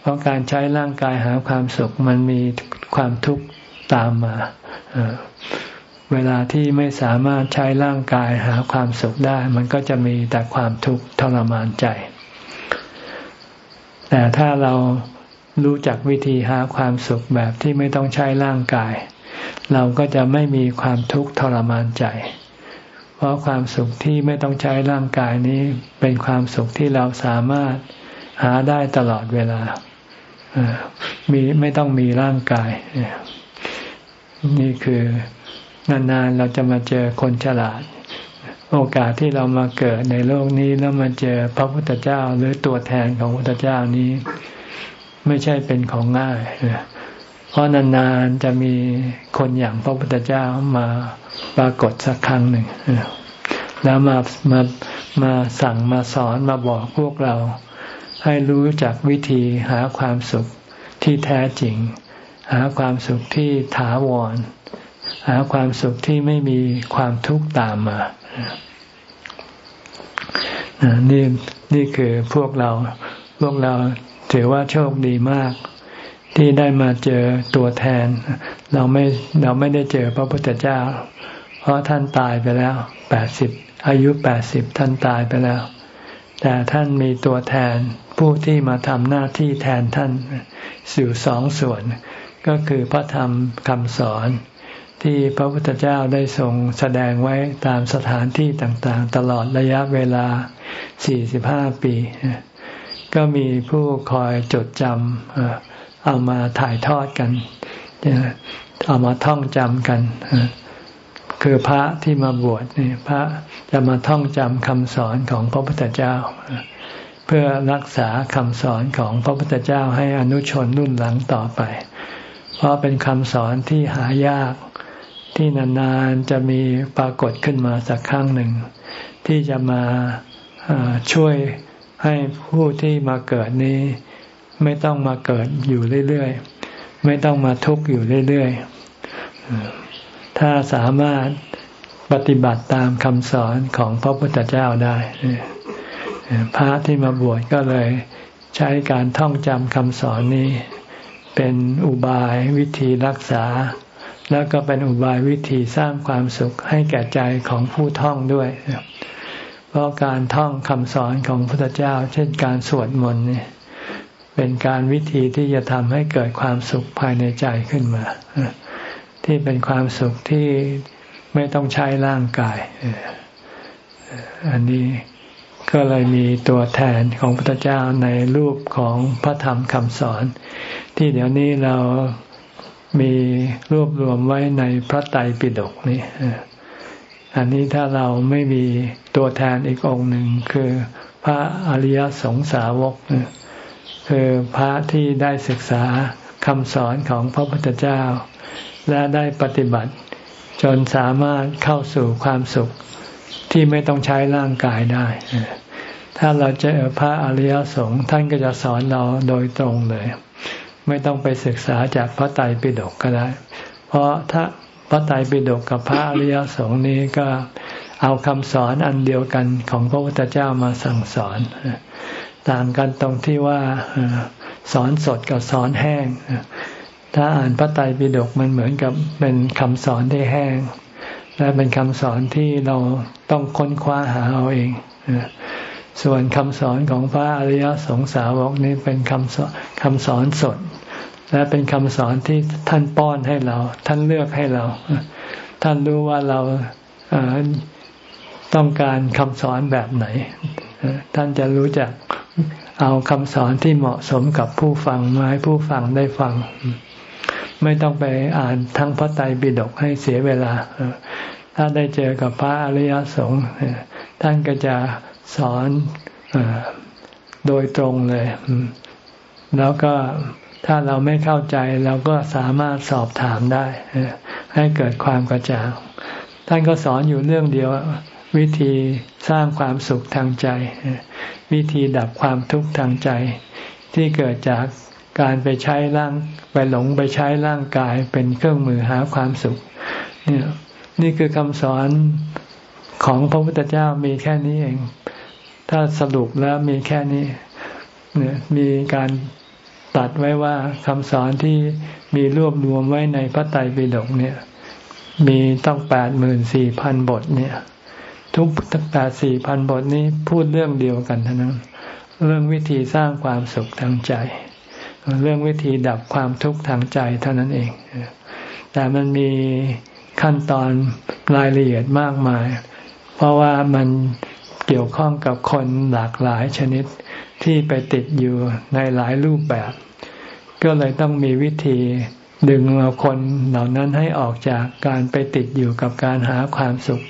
เพราะการใช้ร่างกายหาความสุขมันมีความทุกข์ตามมาเวลาที่ไม่สามารถใช้ร่างกายหาความสุขได้ มันก็จะมีแต่ความทุกข์ทรมานใจ แต่ถ้าเรา รู้จักวิธีหาความสุขแบบที่ไม่ต้องใช้ร่างกาย เราก็จะไม่มีความทุกข์ทรมานใจ เพราะความสุขที่ไม่ต้องใช้ร่างกายนี้ เป็นความสุขที่เราสามารถหาได้ตลอดเวลามีไม่ต้องมีร่างกาย นี่คือนานๆเราจะมาเจอคนฉลาด โอกาสที่เรามาเกิดในโลกนี้แล้วมาเจอพระพุทธเจ้าหรือตัวแทนของพระพุทธเจ้านี้ ไม่ใช่เป็นของง่าย เพราะนานๆจะมีคนอย่างพระพุทธเจ้ามาปรากฏสักครั้งหนึ่งแล้วมามามาสั่งมาสอนมาบอกพวกเรา ให้รู้จักวิธีหาความสุขที่แท้จริง หาความสุขที่ถาวร หาความสุขที่ไม่มีความทุกข์ตามมานี่นี่คือพวกเราพวกเรา ถือว่าโชคดีมาก ที่ได้มาเจอตัวแทน เราไม่เราไม่ได้เจอพระพุทธเจ้า เพราะท่านตายไปแล้วแปดสิบอายุแปดสิบท่านตายไปแล้ว แต่ท่านมีตัวแทนผู้ที่มาทำหน้าที่แทนท่านสู่สองส่วน ก็คือพระธรรมคำสอนที่พระพุทธเจ้าได้ทรงแสดงไว้ตามสถานที่ต่างๆ ตลอดระยะเวลา 45 ปี ก็มีผู้คอยจดจำเอามาถ่ายทอดกันเอามาท่องจำกัน คือพระที่มาบวชนี่พระจะมาท่องจำคำสอนของพระพุทธเจ้า เพื่อรักษาคำสอนของพระพุทธเจ้าให้อนุชนรุ่นหลังต่อไป เพราะเป็นคำสอนที่หายากที่นานๆจะมีปรากฏขึ้นมาสักครั้งหนึ่ง ที่จะมาช่วย ให้ผู้ที่มาเกิดนี้ ไม่ต้องมาเกิดอยู่เรื่อยๆ ไม่ต้องมาทุกข์อยู่เรื่อยๆ ถ้าสามารถปฏิบัติตามคำสอนของพระพุทธเจ้าได้พระที่มาบวชก็เลยใช้การท่องจำคำสอนนี้ เป็นอุบายวิธีรักษา แล้วก็เป็นอุบายวิธีสร้างความสุขให้แก่ใจของผู้ท่องด้วย เพราะการท่องคำสอนของพระพุทธเจ้า เช่นการสวดมนต์เนี่ยเป็นการวิธีที่จะทำให้เกิดความสุขภายในใจขึ้นมา ที่เป็นความสุขที่ไม่ต้องใช้ร่างกาย อันนี้ก็เลยมีตัวแทนของพระพุทธเจ้าในรูปของพระธรรมคำสอน ที่เดี๋ยวนี้เรามีรวบรวมไว้ในพระไตรปิฎกนี่ อันนี้ถ้าเราไม่มีตัวแทนอีกองค์หนึ่งคือพระอริยสงสาวก คือพระที่ได้ศึกษาคำสอนของพระพุทธเจ้า และได้ปฏิบัติ จนสามารถเข้าสู่ความสุขที่ไม่ต้องใช้ร่างกายได้ ถ้าเราเจอพระอริยสงฆ์ท่านก็จะสอนเราโดยตรงเลย ไม่ต้องไปศึกษาจากพระไตรปิฎกก็ได้ เพราะถ้า ระไตรปิฎกกับพระอริยสงฆ์นี้ก็เอาคำสอนอันเดียวกันของพระพุทธเจ้ามาสั่งสอน ต่างกันตรงที่ว่าสอนสดกับสอนแห้ง ถ้าอ่านพระไตรปิฎกมันเหมือนกับเป็นคำสอนที่แห้ง และเป็นคำสอนที่เราต้องค้นคว้าหาเอาเอง ส่วนคำสอนของพระอริยสงสาวกนี้เป็นคำสอนคำสอนสด และเป็นคำสอนที่ท่านป้อนให้เรา ท่านเลือกให้เรา ท่านรู้ว่าเราต้องการคำสอนแบบไหน ท่านจะรู้จักเอาคำสอนที่เหมาะสมกับผู้ฟังมาให้ผู้ฟังได้ฟัง ไม่ต้องไปอ่านทั้งพระไตรปิฎกให้เสียเวลา ถ้าได้เจอกับพระอริยสงฆ์ท่านก็จะสอนโดยตรงเลย แล้วก็ ถ้าเราไม่เข้าใจเราก็สามารถสอบถามได้ ให้เกิดความกระจ่างท่านก็สอนอยู่เรื่องเดียว วิธีสร้างความสุขทางใจ วิธีดับความทุกข์ทางใจ ที่เกิดจากการไปใช้ร่างไปหลงไปใช้ร่างกายเป็นเครื่องมือหาความสุขเนี่ยนี่คือคำสอนของพระพุทธเจ้ามีแค่นี้เอง ถ้าสรุปแล้วมีแค่นี้เนี่ยมีการ ตัดไว้ว่าคำสอนที่มีรวบรวมไว้ในพระไตรปิฎกเนี่ย มีต้องแปดหมื่นสี่พันบทเนี่ย ทุกแปดสี่พันบทนี้พูดเรื่องเดียวกันเท่านั้น เรื่องวิธีสร้างความสุขทางใจ เรื่องวิธีดับความทุกข์ทางใจเท่านั้นเอง แต่มันมีขั้นตอนรายละเอียดมากมาย เพราะว่ามันเกี่ยวข้องกับคนหลากหลายชนิด ที่ไปติดอยู่ในหลายรูปแบบ ก็เลยต้องมีวิธีดึงเอาคนเหล่านั้นให้ออกจากการไปติดอยู่กับการหาความสุข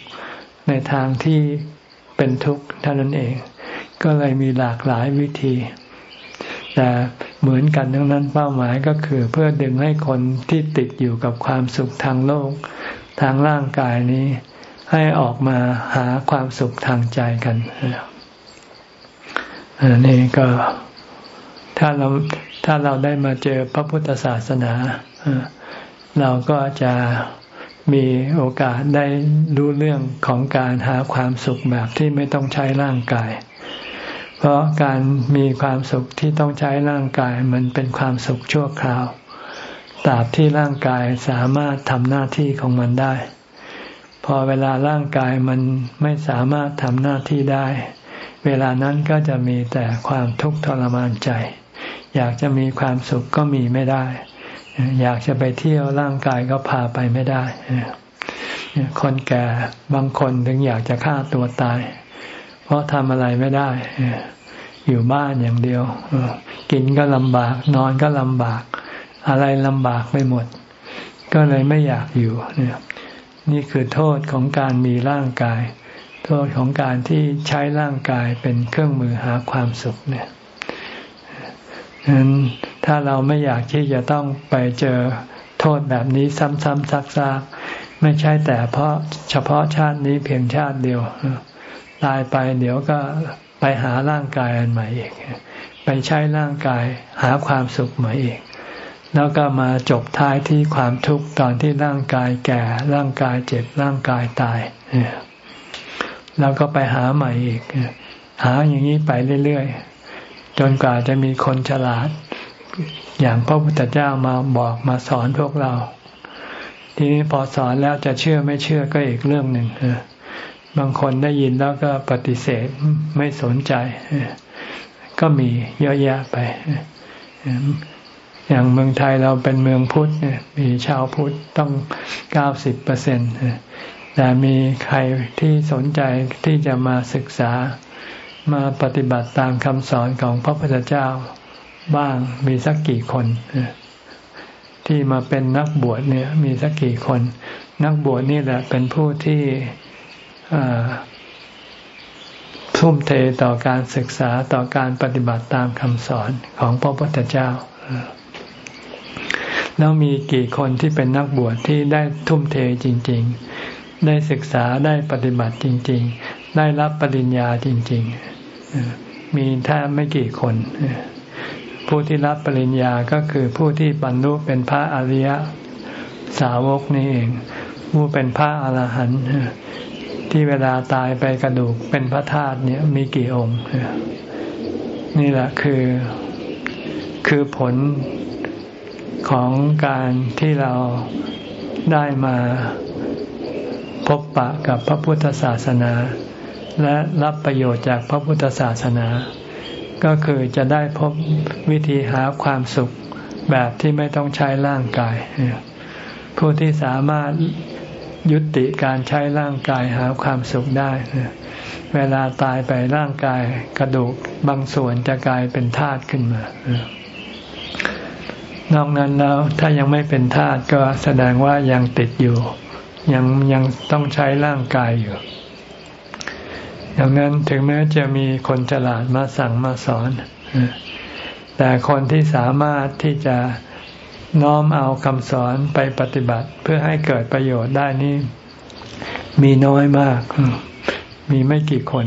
ในทางที่เป็นทุกข์เท่านั้นเอง ก็เลยมีหลากหลายวิธี แต่เหมือนกันทั้งนั้นเป้าหมายก็คือเพื่อดึงให้คนที่ติดอยู่กับความสุขทางโลก ทางร่างกายนี้ ให้ออกมาหาความสุขทางใจกัน อันนี้ก็ถ้าเราถ้าเราได้มาเจอพระพุทธศาสนา เราก็จะมีโอกาสได้รู้เรื่องของการหาความสุขแบบที่ไม่ต้องใช้ร่างกาย เพราะการมีความสุขที่ต้องใช้ร่างกายมันเป็นความสุขชั่วคราวตราบที่ร่างกายสามารถทำหน้าที่ของมันได้ พอเวลาร่างกายมันไม่สามารถทำหน้าที่ได้ เวลานั้นก็จะมีแต่ความทุกข์ทรมานใจ อยากจะมีความสุขก็มีไม่ได้ อยากจะไปเที่ยวร่างกายก็พาไปไม่ได้ คนแก่บางคนถึงอยากจะฆ่าตัวตาย เพราะทำอะไรไม่ได้ อยู่บ้านอย่างเดียว กินก็ลำบาก นอนก็ลำบาก อะไรลำบากไปหมด ก็เลยไม่อยากอยู่ นี่คือโทษของการมีร่างกาย โทษของการที่ใช้ร่างกายเป็นเครื่องมือหาความสุขเนี่ยฉะนั้นถ้าเราไม่อยากที่จะต้องไปเจอโทษแบบนี้ซ้ำๆซักๆไม่ใช่แต่เพราะเฉพาะชาตินี้เพียงชาติเดียวตายไปเดี๋ยวก็ไปหาร่างกายอันใหม่อีกไปใช้ร่างกายหาความสุขใหม่อีก แล้วก็มาจบท้ายที่ความทุกข์ตอนที่ร่างกายแก่ร่างกายเจ็บร่างกายตายเนี่ย แล้วก็ไปหาใหม่อีก หาอย่างนี้ไปเรื่อยๆ จนกว่าจะมีคนฉลาด อย่างพระพุทธเจ้ามาบอกมาสอนพวกเรา ทีนี้พอสอนแล้วจะเชื่อไม่เชื่อก็อีกเรื่องหนึ่งบางคนได้ยินแล้วก็ปฏิเสธไม่สนใจ ก็มีเยอะแยะไป อย่างเมืองไทยเราเป็นเมืองพุทธมีชาวพุทธต้องเก้าสิบเปอร์เซ็นต์ แต่มีใครที่สนใจที่จะมาศึกษามาปฏิบัติตามคำสอนของพระพุทธเจ้าบ้างมีสักกี่คน ที่มาเป็นนักบวชเนี่ย มีสักกี่คน นักบวชนี่แหละเป็นผู้ที่ทุ่มเทต่อการศึกษาต่อการปฏิบัติตามคำสอนของพระพุทธเจ้า แล้วมีกี่คนที่เป็นนักบวชที่ได้ทุ่มเทจริง ๆ ได้ศึกษาได้ปฏิบัติจริง ๆ ได้รับปริญญาจริง ๆ มีแทบไม่กี่คน ผู้ที่รับปริญญาก็คือผู้ที่บรรลุเป็นพระอริยสาวกนี่เอง ผู้เป็นพระอรหันต์ที่เวลาตายไปกระดูกเป็นพระธาตุเนี่ยมีกี่องค์ นี่แหละคือคือผลของการที่เราได้มา พบปะกับพระพุทธศาสนา และรับประโยชน์จากพระพุทธศาสนา ก็คือจะได้พบวิธีหาความสุขแบบที่ไม่ต้องใช้ร่างกาย ผู้ที่สามารถยุติการใช้ร่างกายหาความสุขได้ เวลาตายไปร่างกายกระดูกบางส่วนจะกลายเป็นธาตุขึ้นมานอกนั้นแล้วถ้ายังไม่เป็นธาตุก็แสดงว่ายังติดอยู่ ยังยังต้องใช้ร่างกายอยู่ ดังนั้นถึงแม้จะมีคนฉลาดมาสั่งมาสอน แต่คนที่สามารถที่จะน้อมเอาคำสอนไปปฏิบัติเพื่อให้เกิดประโยชน์ได้นี่มีน้อยมาก มีไม่กี่คน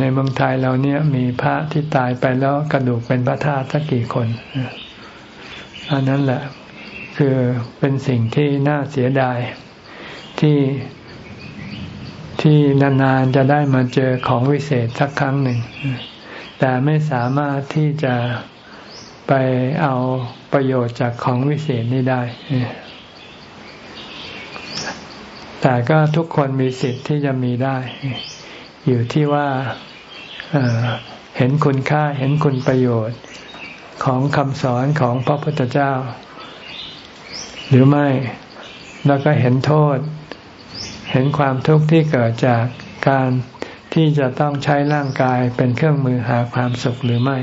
ในเมืองไทยเราเนี่ยมีพระที่ตายไปแล้วกระดูกเป็นพระธาตุสักกี่คนอันนั้นแหละ คือเป็นสิ่งที่น่าเสียดายที่ที่นานๆจะได้มาเจอของวิเศษสักครั้งหนึ่ง แต่ไม่สามารถที่จะไปเอาประโยชน์จากของวิเศษนี้ได้ แต่ก็ทุกคนมีสิทธิ์ที่จะมีได้ อยู่ที่ว่าเห็นคุณค่าเห็นคุณประโยชน์ของคำสอนของพระพุทธเจ้า หรือไม่ แล้วก็เห็นโทษ เห็นความทุกข์ที่เกิดจากการที่จะต้องใช้ร่างกายเป็นเครื่องมือหาความสุขหรือไม่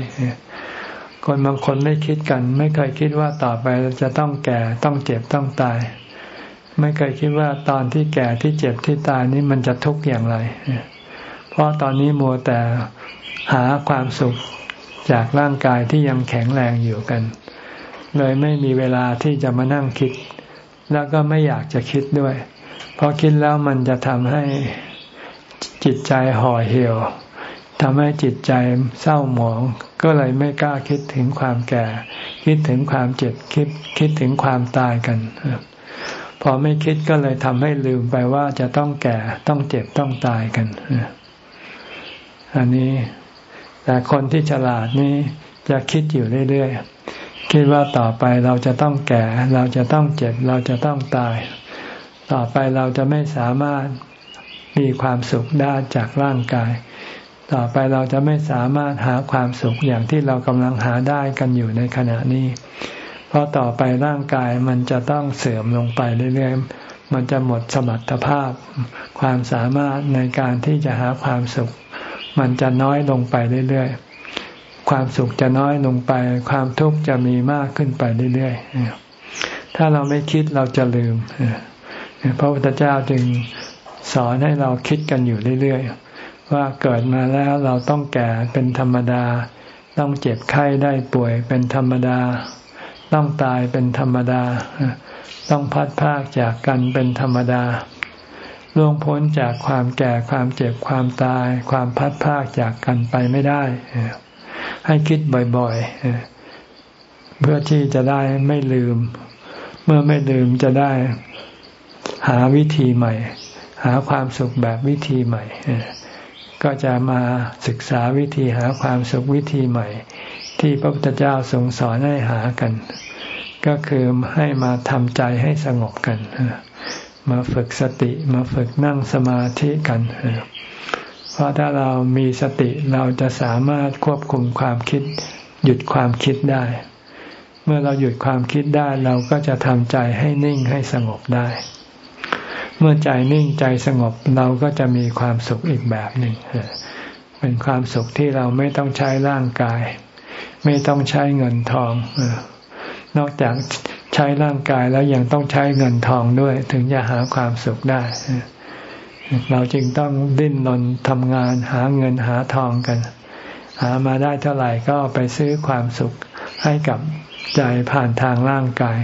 คนบางคนไม่คิดกัน ไม่เคยคิดว่าต่อไปจะต้องแก่ต้องเจ็บต้องตาย ไม่เคยคิดว่าตอนที่แก่ที่เจ็บที่ตายนี้มันจะทุกข์อย่างไร เพราะตอนนี้มัวแต่หาความสุขจากร่างกายที่ยังแข็งแรงอยู่กัน เลยไม่มีเวลาที่จะมานั่งคิด แล้วก็ไม่อยากจะคิดด้วย เพราะคิดแล้วมันจะทำให้จิตใจห่อเหี่ยวทำให้จิตใจเศร้าหมอง ก็เลยไม่กล้าคิดถึงความแก่ คิดถึงความเจ็บคิดคิดถึงความตายกัน พอไม่คิดก็เลยทำให้ลืมไปว่าจะต้องแก่ต้องเจ็บต้องตายกัน อันนี้ แต่คนที่ฉลาดนี่จะคิดอยู่เรื่อยๆ คิดว่าต่อไปเราจะต้องแก่ เราจะต้องเจ็บ เราจะต้องตาย ต่อไปเราจะไม่สามารถมีความสุขได้จากร่างกาย ต่อไปเราจะไม่สามารถหาความสุขอย่างที่เรากำลังหาได้กันอยู่ในขณะนี้ เพราะต่อไปร่างกายมันจะต้องเสื่อมลงไปเรื่อยๆ มันจะหมดสมรรถภาพ ความสามารถในการที่จะหาความสุข มันจะน้อยลงไปเรื่อยๆ ความสุขจะน้อยลงไป ความทุกข์จะมีมากขึ้นไปเรื่อยๆถ้าเราไม่คิดเราจะลืมพระพุทธเจ้าจึงสอนให้เราคิดกันอยู่เรื่อยๆว่าเกิดมาแล้วเราต้องแก่เป็นธรรมดา ต้องเจ็บไข้ได้ป่วยเป็นธรรมดา ต้องตายเป็นธรรมดา ต้องพัดพากจากกันเป็นธรรมดาล่วงพ้นจากความแก่ความเจ็บความตาย ความพัดพากจากกันไปไม่ได้ ให้คิดบ่อยๆ เพื่อที่จะได้ไม่ลืม เมื่อไม่ลืมจะได้หาวิธีใหม่ หาความสุขแบบวิธีใหม่ ก็จะมาศึกษาวิธีหาความสุขวิธีใหม่ ที่พระพุทธเจ้าทรงสอนให้หากัน ก็คือให้มาทำใจให้สงบกัน มาฝึกสติมาฝึกนั่งสมาธิกันเราะถ้าเรามีสติเราจะสามารถควบคุมความคิด หยุดความคิดได้ เมื่อเราหยุดความคิดได้เราก็จะทำใจให้นิ่งให้สงบได้ เมื่อใจนิ่งใจสงบเราก็จะมีความสุขอีกแบบหนึ่งเป็นความสุขที่เราไม่ต้องใช้ร่างกาย ไม่ต้องใช้เงินทองนอกจากใช้ร่างกายแล้วยังต้องใช้เงินทองด้วย ถึงจะหาความสุขได้ เราจึงต้องดิ้นรนทำงานหาเงินหาทองกัน หามาได้เท่าไหร่ก็ไปซื้อความสุขให้กับใจผ่านทางร่างกาย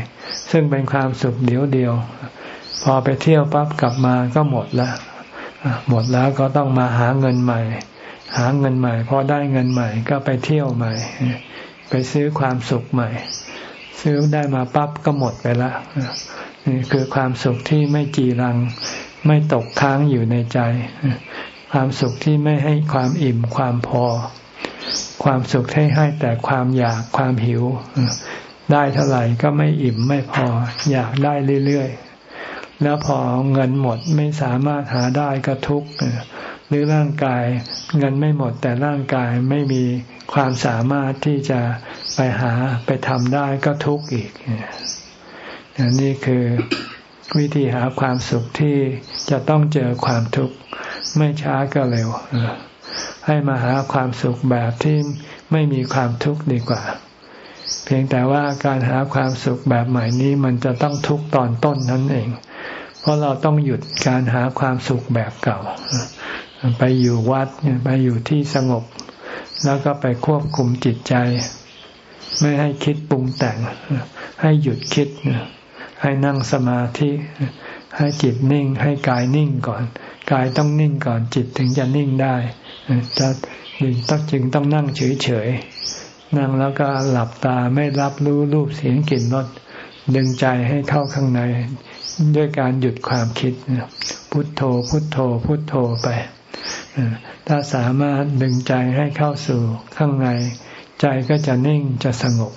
ซึ่งเป็นความสุขเดียวเดียว พอไปเที่ยวปั๊บกลับมาก็หมดแล้วหมดแล้วก็ต้องมาหาเงินใหม่ หาเงินใหม่พอได้เงินใหม่ก็ไปเที่ยวใหม่ ไปซื้อความสุขใหม่ ซื้อได้มาปั๊บก็หมดไปแล้วนี่คือความสุขที่ไม่จีรัง ไม่ตกค้างอยู่ในใจ ความสุขที่ไม่ให้ความอิ่มความพอ ความสุขที่ให้แต่ความอยากความหิว ได้เท่าไหร่ก็ไม่อิ่มไม่พอ อยากได้เรื่อยๆ แล้วพอเงินหมดไม่สามารถหาได้ก็ทุกข์หรือร่างกายเงินไม่หมดแต่ร่างกายไม่มีความสามารถที่จะไปหาไปทำได้ก็ทุกข์อีกนี่คือ วิธีหาความสุขที่จะต้องเจอความทุกข์ไม่ช้าก็เร็ว ให้มาหาความสุขแบบที่ไม่มีความทุกข์ดีกว่า เพียงแต่ว่าการหาความสุขแบบใหม่นี้มันจะต้องทุกข์ตอนต้นนั่นเอง เพราะเราต้องหยุดการหาความสุขแบบเก่า ไปอยู่วัดไปอยู่ที่สงบ แล้วก็ไปควบคุมจิตใจ ไม่ให้คิดปรุงแต่ง ให้หยุดคิด ให้นั่งสมาธิ ให้จิตนิ่ง ให้กายนิ่งก่อน กายต้องนิ่งก่อนจิตถึงจะนิ่งได้จะจึงต้องจึงต้องนั่งเฉยๆนั่งแล้วก็หลับตาไม่รับรู้รูปเสียงกลิ่นรสดึงใจให้เข้าข้างใน ด้วยการหยุดความคิดพุทโธ พุทโธ พุทโธไปถ้าสามารถดึงใจให้เข้าสู่ข้างใน ใจก็จะนิ่งจะสงบ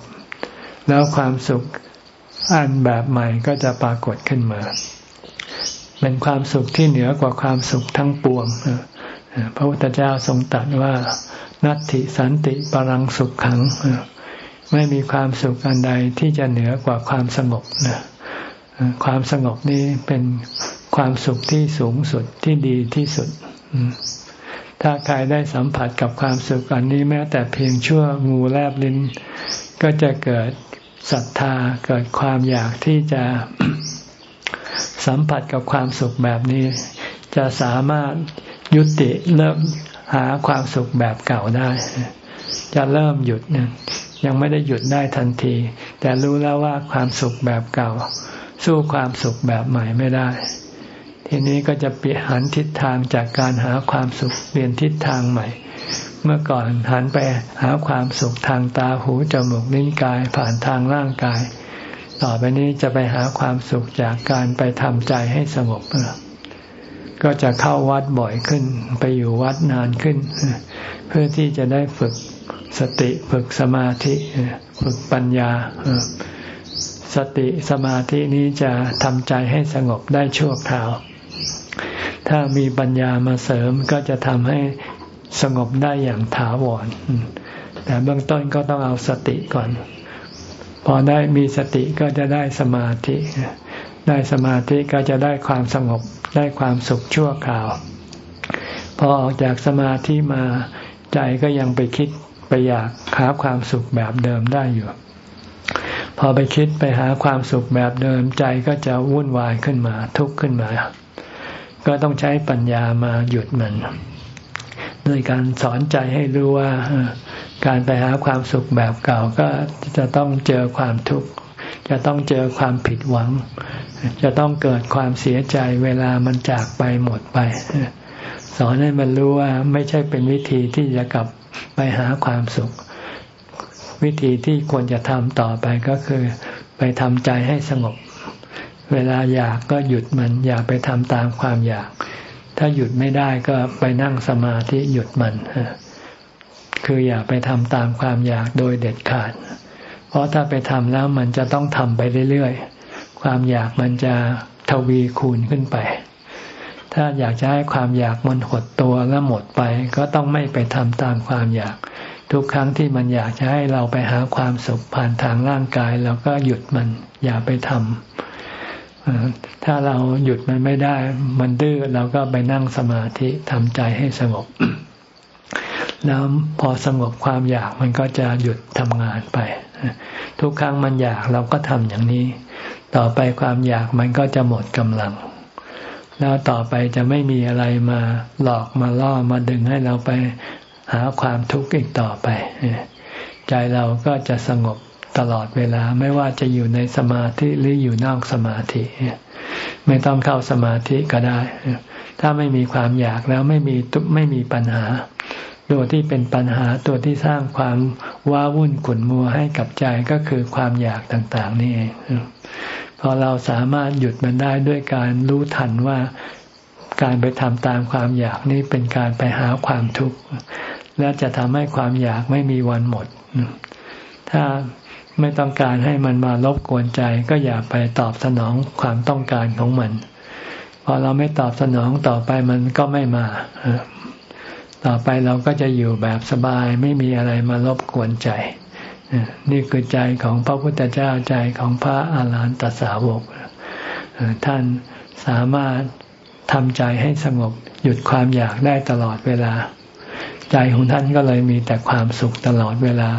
แล้วความสุข อันแบบใหม่ก็จะปรากฏขึ้นมา เป็นความสุขที่เหนือกว่าความสุขทั้งปวงพระพุทธเจ้าทรงตรัสว่า นัตติสันติปรังสุขขังไม่มีความสุขอันใดที่จะเหนือกว่าความสงบนะความสงบนี้เป็นความสุขที่สูงสุดที่ดีที่สุด ถ้าใครได้สัมผัสกับความสุขอันนี้แม้แต่เพียงชั่วงูแลบลิ้น ก็จะเกิด ศรัทธาเกิดความอยากที่จะสัมผัสกับความสุขแบบนี้ จะสามารถยุติเริ่มหาความสุขแบบเก่าได้ จะเริ่มหยุดยยังไม่ได้หยุดได้ทันที แต่รู้แล้วว่าความสุขแบบเก่า สู้ความสุขแบบใหม่ไม่ได้ ทีนี้ก็จะเปลี่ยนหันทิศทางจากการหาความสุขเปลี่ยนทิศทางใหม่ เมื่อก่อนหันไปหาความสุขทางตาหูจมูกลิ้นกายผ่านทางร่างกาย ต่อไปนี้จะไปหาความสุขจากการไปทำใจให้สงบก็จะเข้าวัดบ่อยขึ้น ไปอยู่วัดนานขึ้น เพื่อที่จะได้ฝึกสติฝึกสมาธิฝึกปัญญา สติสมาธินี้จะทำใจให้สงบได้ชั่วคราว ถ้ามีปัญญามาเสริมก็จะทำให้ สงบได้อย่างถาวร แต่เบื้องต้นก็ต้องเอาสติก่อน พอได้มีสติก็จะได้สมาธิ ได้สมาธิก็จะได้ความสงบ ได้ความสุขชั่วคราว พอออกจากสมาธิมาใจก็ยังไปคิดไปอยากหาความสุขแบบเดิมได้อยู่ พอไปคิดไปหาความสุขแบบเดิมใจก็จะวุ่นวายขึ้นมาทุกข์ขึ้นมา ก็ต้องใช้ปัญญามาหยุดมัน ด้วยการสอนใจให้รู้ว่าการไปหาความสุขแบบเก่าก็จะต้องเจอความทุกข์จะต้องเจอความผิดหวัง จะต้องเกิดความเสียใจเวลามันจากไปหมดไป สอนให้มันรู้ว่าไม่ใช่เป็นวิธีที่จะกลับไปหาความสุข วิธีที่ควรจะทำต่อไปก็คือไปทำใจให้สงบ เวลาอยากก็หยุดมันอย่าไปทำตามความอยาก ถ้าหยุดไม่ได้ก็ไปนั่งสมาธิหยุดมัน คืออย่าไปทำตามความอยากโดยเด็ดขาด เพราะถ้าไปทำแล้วมันจะต้องทำไปเรื่อยๆ ความอยากมันจะทวีคูณขึ้นไป ถ้าอยากจะให้ความอยากมันหดตัวและหมดไป ก็ต้องไม่ไปทำตามความอยาก ทุกครั้งที่มันอยากจะให้เราไปหาความสุขผ่านทางร่างกายเราก็หยุดมัน อย่าไปทำ ถ้าเราหยุดมันไม่ได้ มันดื้อเราก็ไปนั่งสมาธิทำใจให้สงบ แล้วพอสงบความอยากมันก็จะหยุดทำงานไป ทุกครั้งมันอยากเราก็ทำอย่างนี้ ต่อไปความอยากมันก็จะหมดกำลัง แล้วต่อไปจะไม่มีอะไรมาหลอกมาล่อมาดึงให้เราไปหาความทุกข์อีกต่อไป ใจเราก็จะสงบ ตลอดเวลา ไม่ว่าจะอยู่ในสมาธิหรืออยู่นอกสมาธิไม่ต้องเข้าสมาธิก็ได้ ถ้าไม่มีความอยากแล้วไม่มีไม่มีปัญหา ตัวที่เป็นปัญหาตัวที่สร้างความว้าวุ่นขุ่นมัวให้กับใจก็คือความอยากต่างๆ นี่เองพอเราสามารถหยุดมันได้ด้วยการรู้ทันว่าการไปทำตามความอยากนี้เป็นการไปหาความทุกข์และจะทำให้ความอยากไม่มีวันหมด ถ้า ไม่ต้องการให้มันมารบกวนใจ ก็อย่าไปตอบสนองความต้องการของมัน พอเราไม่ตอบสนองต่อไปมันก็ไม่มา ต่อไปเราก็จะอยู่แบบสบายไม่มีอะไรมารบกวนใจ นี่คือใจของพระพุทธเจ้าใจของพระอาหารหันตสาวก ท่านสามารถทำใจให้สงบหยุดความอยากได้ตลอดเวลา ใจของท่านก็เลยมีแต่ความสุขตลอดเวลา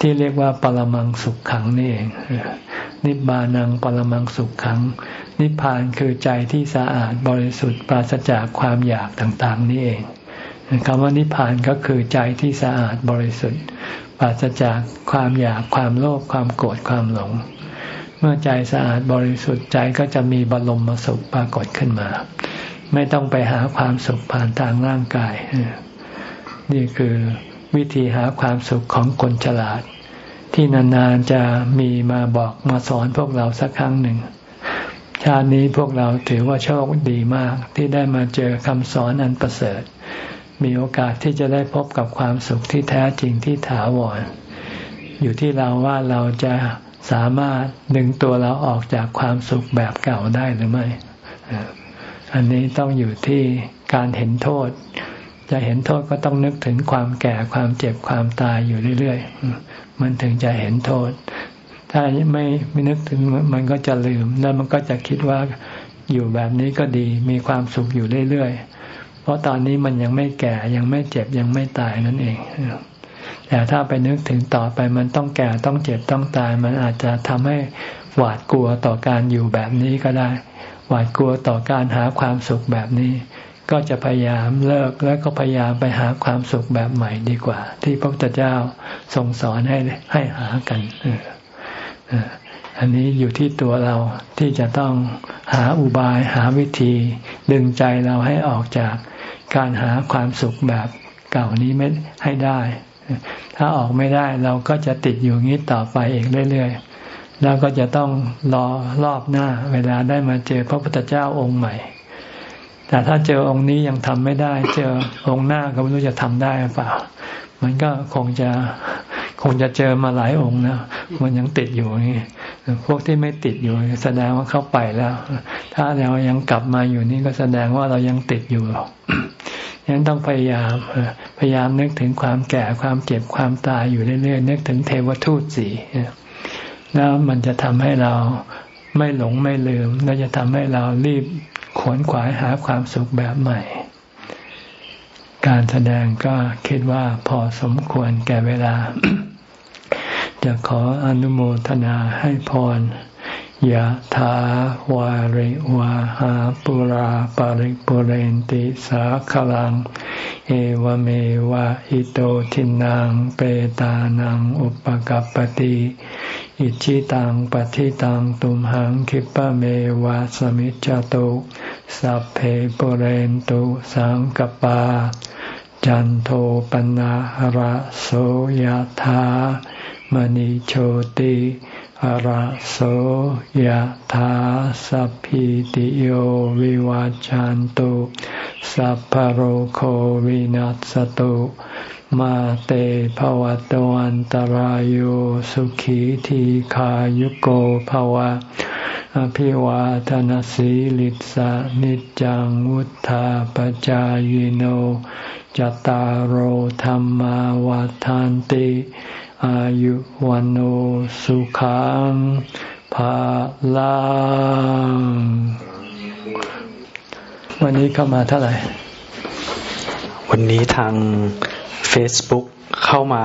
ที่เรียกว่าปรมังสุขขังนี่เอง นิบานังปรมังสุขขัง นิพพานคือใจที่สะอาดบริสุทธิ์ปราศจากความอยากต่างๆ นี่เองคำว่านิพพานก็คือใจที่สะอาดบริสุทธิ์ปราศจากความอยากความโลภความโกรธความหลง เมื่อใจสะอาดบริสุทธิ์ใจก็จะมีบรมมสุขปรากฏขึ้นมา ไม่ต้องไปหาความสุขผ่านทางร่างกาย นี่คือ วิธีหาความสุขของคนฉลาด ที่นานๆจะมีมาบอกมาสอนพวกเราสักครั้งหนึ่ง ชาตินี้พวกเราถือว่าโชคดีมากที่ได้มาเจอคำสอนอันประเสริฐ มีโอกาสที่จะได้พบกับความสุขที่แท้จริงที่ถาวรอยู่ที่เราว่าเราจะสามารถดึงตัวเราออกจากความสุขแบบเก่าได้หรือไม่ อันนี้ต้องอยู่ที่การเห็นโทษ จะเห็นโทษก็ต้องนึกถึงความแก่ความเจ็บความตายอยู่เรื่อยๆ มันถึงจะเห็นโทษ ถ้าไม่ไม่นึกถึงมันก็จะลืม แล้วมันก็จะคิดว่าอยู่แบบนี้ก็ดี มีความสุขอยู่เรื่อยๆ เพราะตอนนี้มันยังไม่แก่ยังไม่เจ็บยังไม่ตายนั่นเองแต่ถ้าไปนึกถึงต่อไปมันต้องแก่ต้องเจ็บต้องตาย มันอาจจะทำให้หวาดกลัวต่อการอยู่แบบนี้ก็ได้ หวาดกลัวต่อการหาความสุขแบบนี้ ก็จะพยายามเลิกแล้วก็พยายามไปหาความสุขแบบใหม่ดีกว่า ที่พระพุทธเจ้าทรงสอนให้ให้หากันอันนี้อยู่ที่ตัวเราที่จะต้องหาอุบายหาวิธี ดึงใจเราให้ออกจากการหาความสุขแบบเก่านี้ไม่ให้ได้ ถ้าออกไม่ได้เราก็จะติดอยู่งี้ต่อไปเอีกเรื่อยๆแล้วก็จะต้องรอรอบหน้า เวลาได้มาเจอพระพุทธเจ้าองค์ใหม่ แต่ถ้าเจอองค์นี้ยังทำไม่ได้ เจอองค์หน้าก็ไม่รู้จะทำได้หรือเปล่า มันก็คงจะคงจะเจอมาหลายองค์นะมันยังติดอยู่นี่พวกที่ไม่ติดอยู่ แสดงว่าเข้าไปแล้ว ถ้าเรายังกลับมาอยู่นี่ก็แสดงว่าเรายังติดอยู่ยังต้องพยายามพยายามนึกถึงความแก่ความเจ็บความตายอยู่เรื่อยๆนึกถึงเทวทูตสีแล้วมันจะทำให้เราไม่หลงไม่ลืม แล้วจะทำให้เรารีบ ขวนขวายหาความสุขแบบใหม่ การแสดงก็คิดว่าพอสมควรแก่เวลา จะขออนุโมทนาให้พรยะถาวาริวาหาปุราปาริปุเรนติสาขลัง เอวเมวะอิโตทินังเปตานังอุปกัปติ อิชิตังปฏิตังตุมหังคิปะเมวะสมิจจตุสัพเพปเรนตุสังกปา จันโทปนะระโสยธามณิโชติอะระโสยธาสัพพิติโยวิวาจันตุสัพพโรโควินัสตุ มาเตภวะตวันตารโยสุขีทีขายุโกภวะ อภิวาทนสีลิสานิจังวุธาปจายโนจตารโหธรรมวาทานติ อายุวันโอสุขังภาลังวันนี้เข้ามาเท่าไหร่ วันนี้ทาง Facebook เข้ามา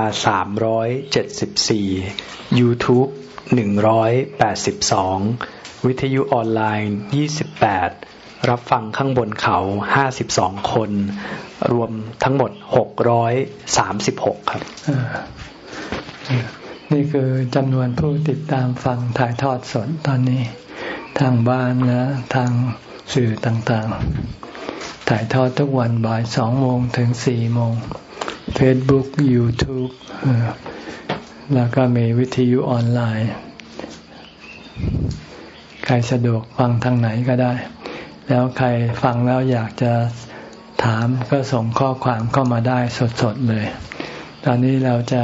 374 YouTube 182 วิทยุออนไลน์ 28 รับฟังข้างบนเขา 52 คน รวมทั้งหมด 636 ครับ นี่คือจำนวนผู้ติดตามฟังถ่ายทอดสดตอนนี้ ทางบ้านและทางสื่อต่างๆ ถ่ายทอดทุกวันบ่ายสองโมงถึงสี่โมง Facebook YouTube แล้วก็มีวิทยุออนไลน์ ใครสะดวกฟังทางไหนก็ได้ แล้วใครฟังแล้วอยากจะถามก็ส่งข้อความเข้ามาได้สดๆเลย ตอนนี้เราจะ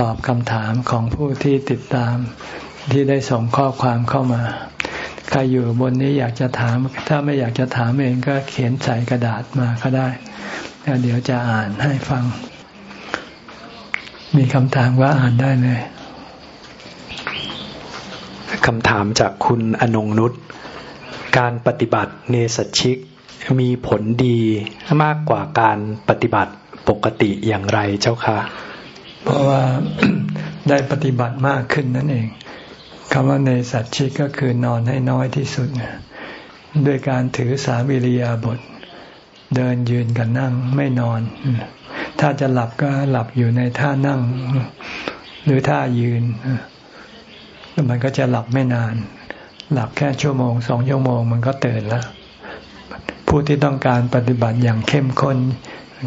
ตอบคำถามของผู้ที่ติดตามที่ได้ส่งข้อความเข้ามา ใครอยู่บนนี้อยากจะถาม ถ้าไม่อยากจะถามเองก็เขียนใส่กระดาษมาก็ได้ แล้วเดี๋ยวจะอ่านให้ฟัง มีคำถามว่าอ่านได้เลยคำถามจากคุณอนงนุชการปฏิบัติเนสชิกมีผลดีมากกว่าการปฏิบัติปกติอย่างไรเจ้าคะเพราะว่าได้ปฏิบัติมากขึ้นนั่นเองคำว่าในสัตชิกก็คือนอนให้น้อยที่สุดด้วยการถือสาวิริยาบท เดินยืนกันนั่งไม่นอน ถ้าจะหลับก็หลับอยู่ในท่านั่ง หรือท่ายืน มันก็จะหลับไม่นาน หลับแค่ชั่วโมงสองชั่วโมงมันก็ตื่นแล้วผู้ที่ต้องการปฏิบัติอย่างเข้มข้น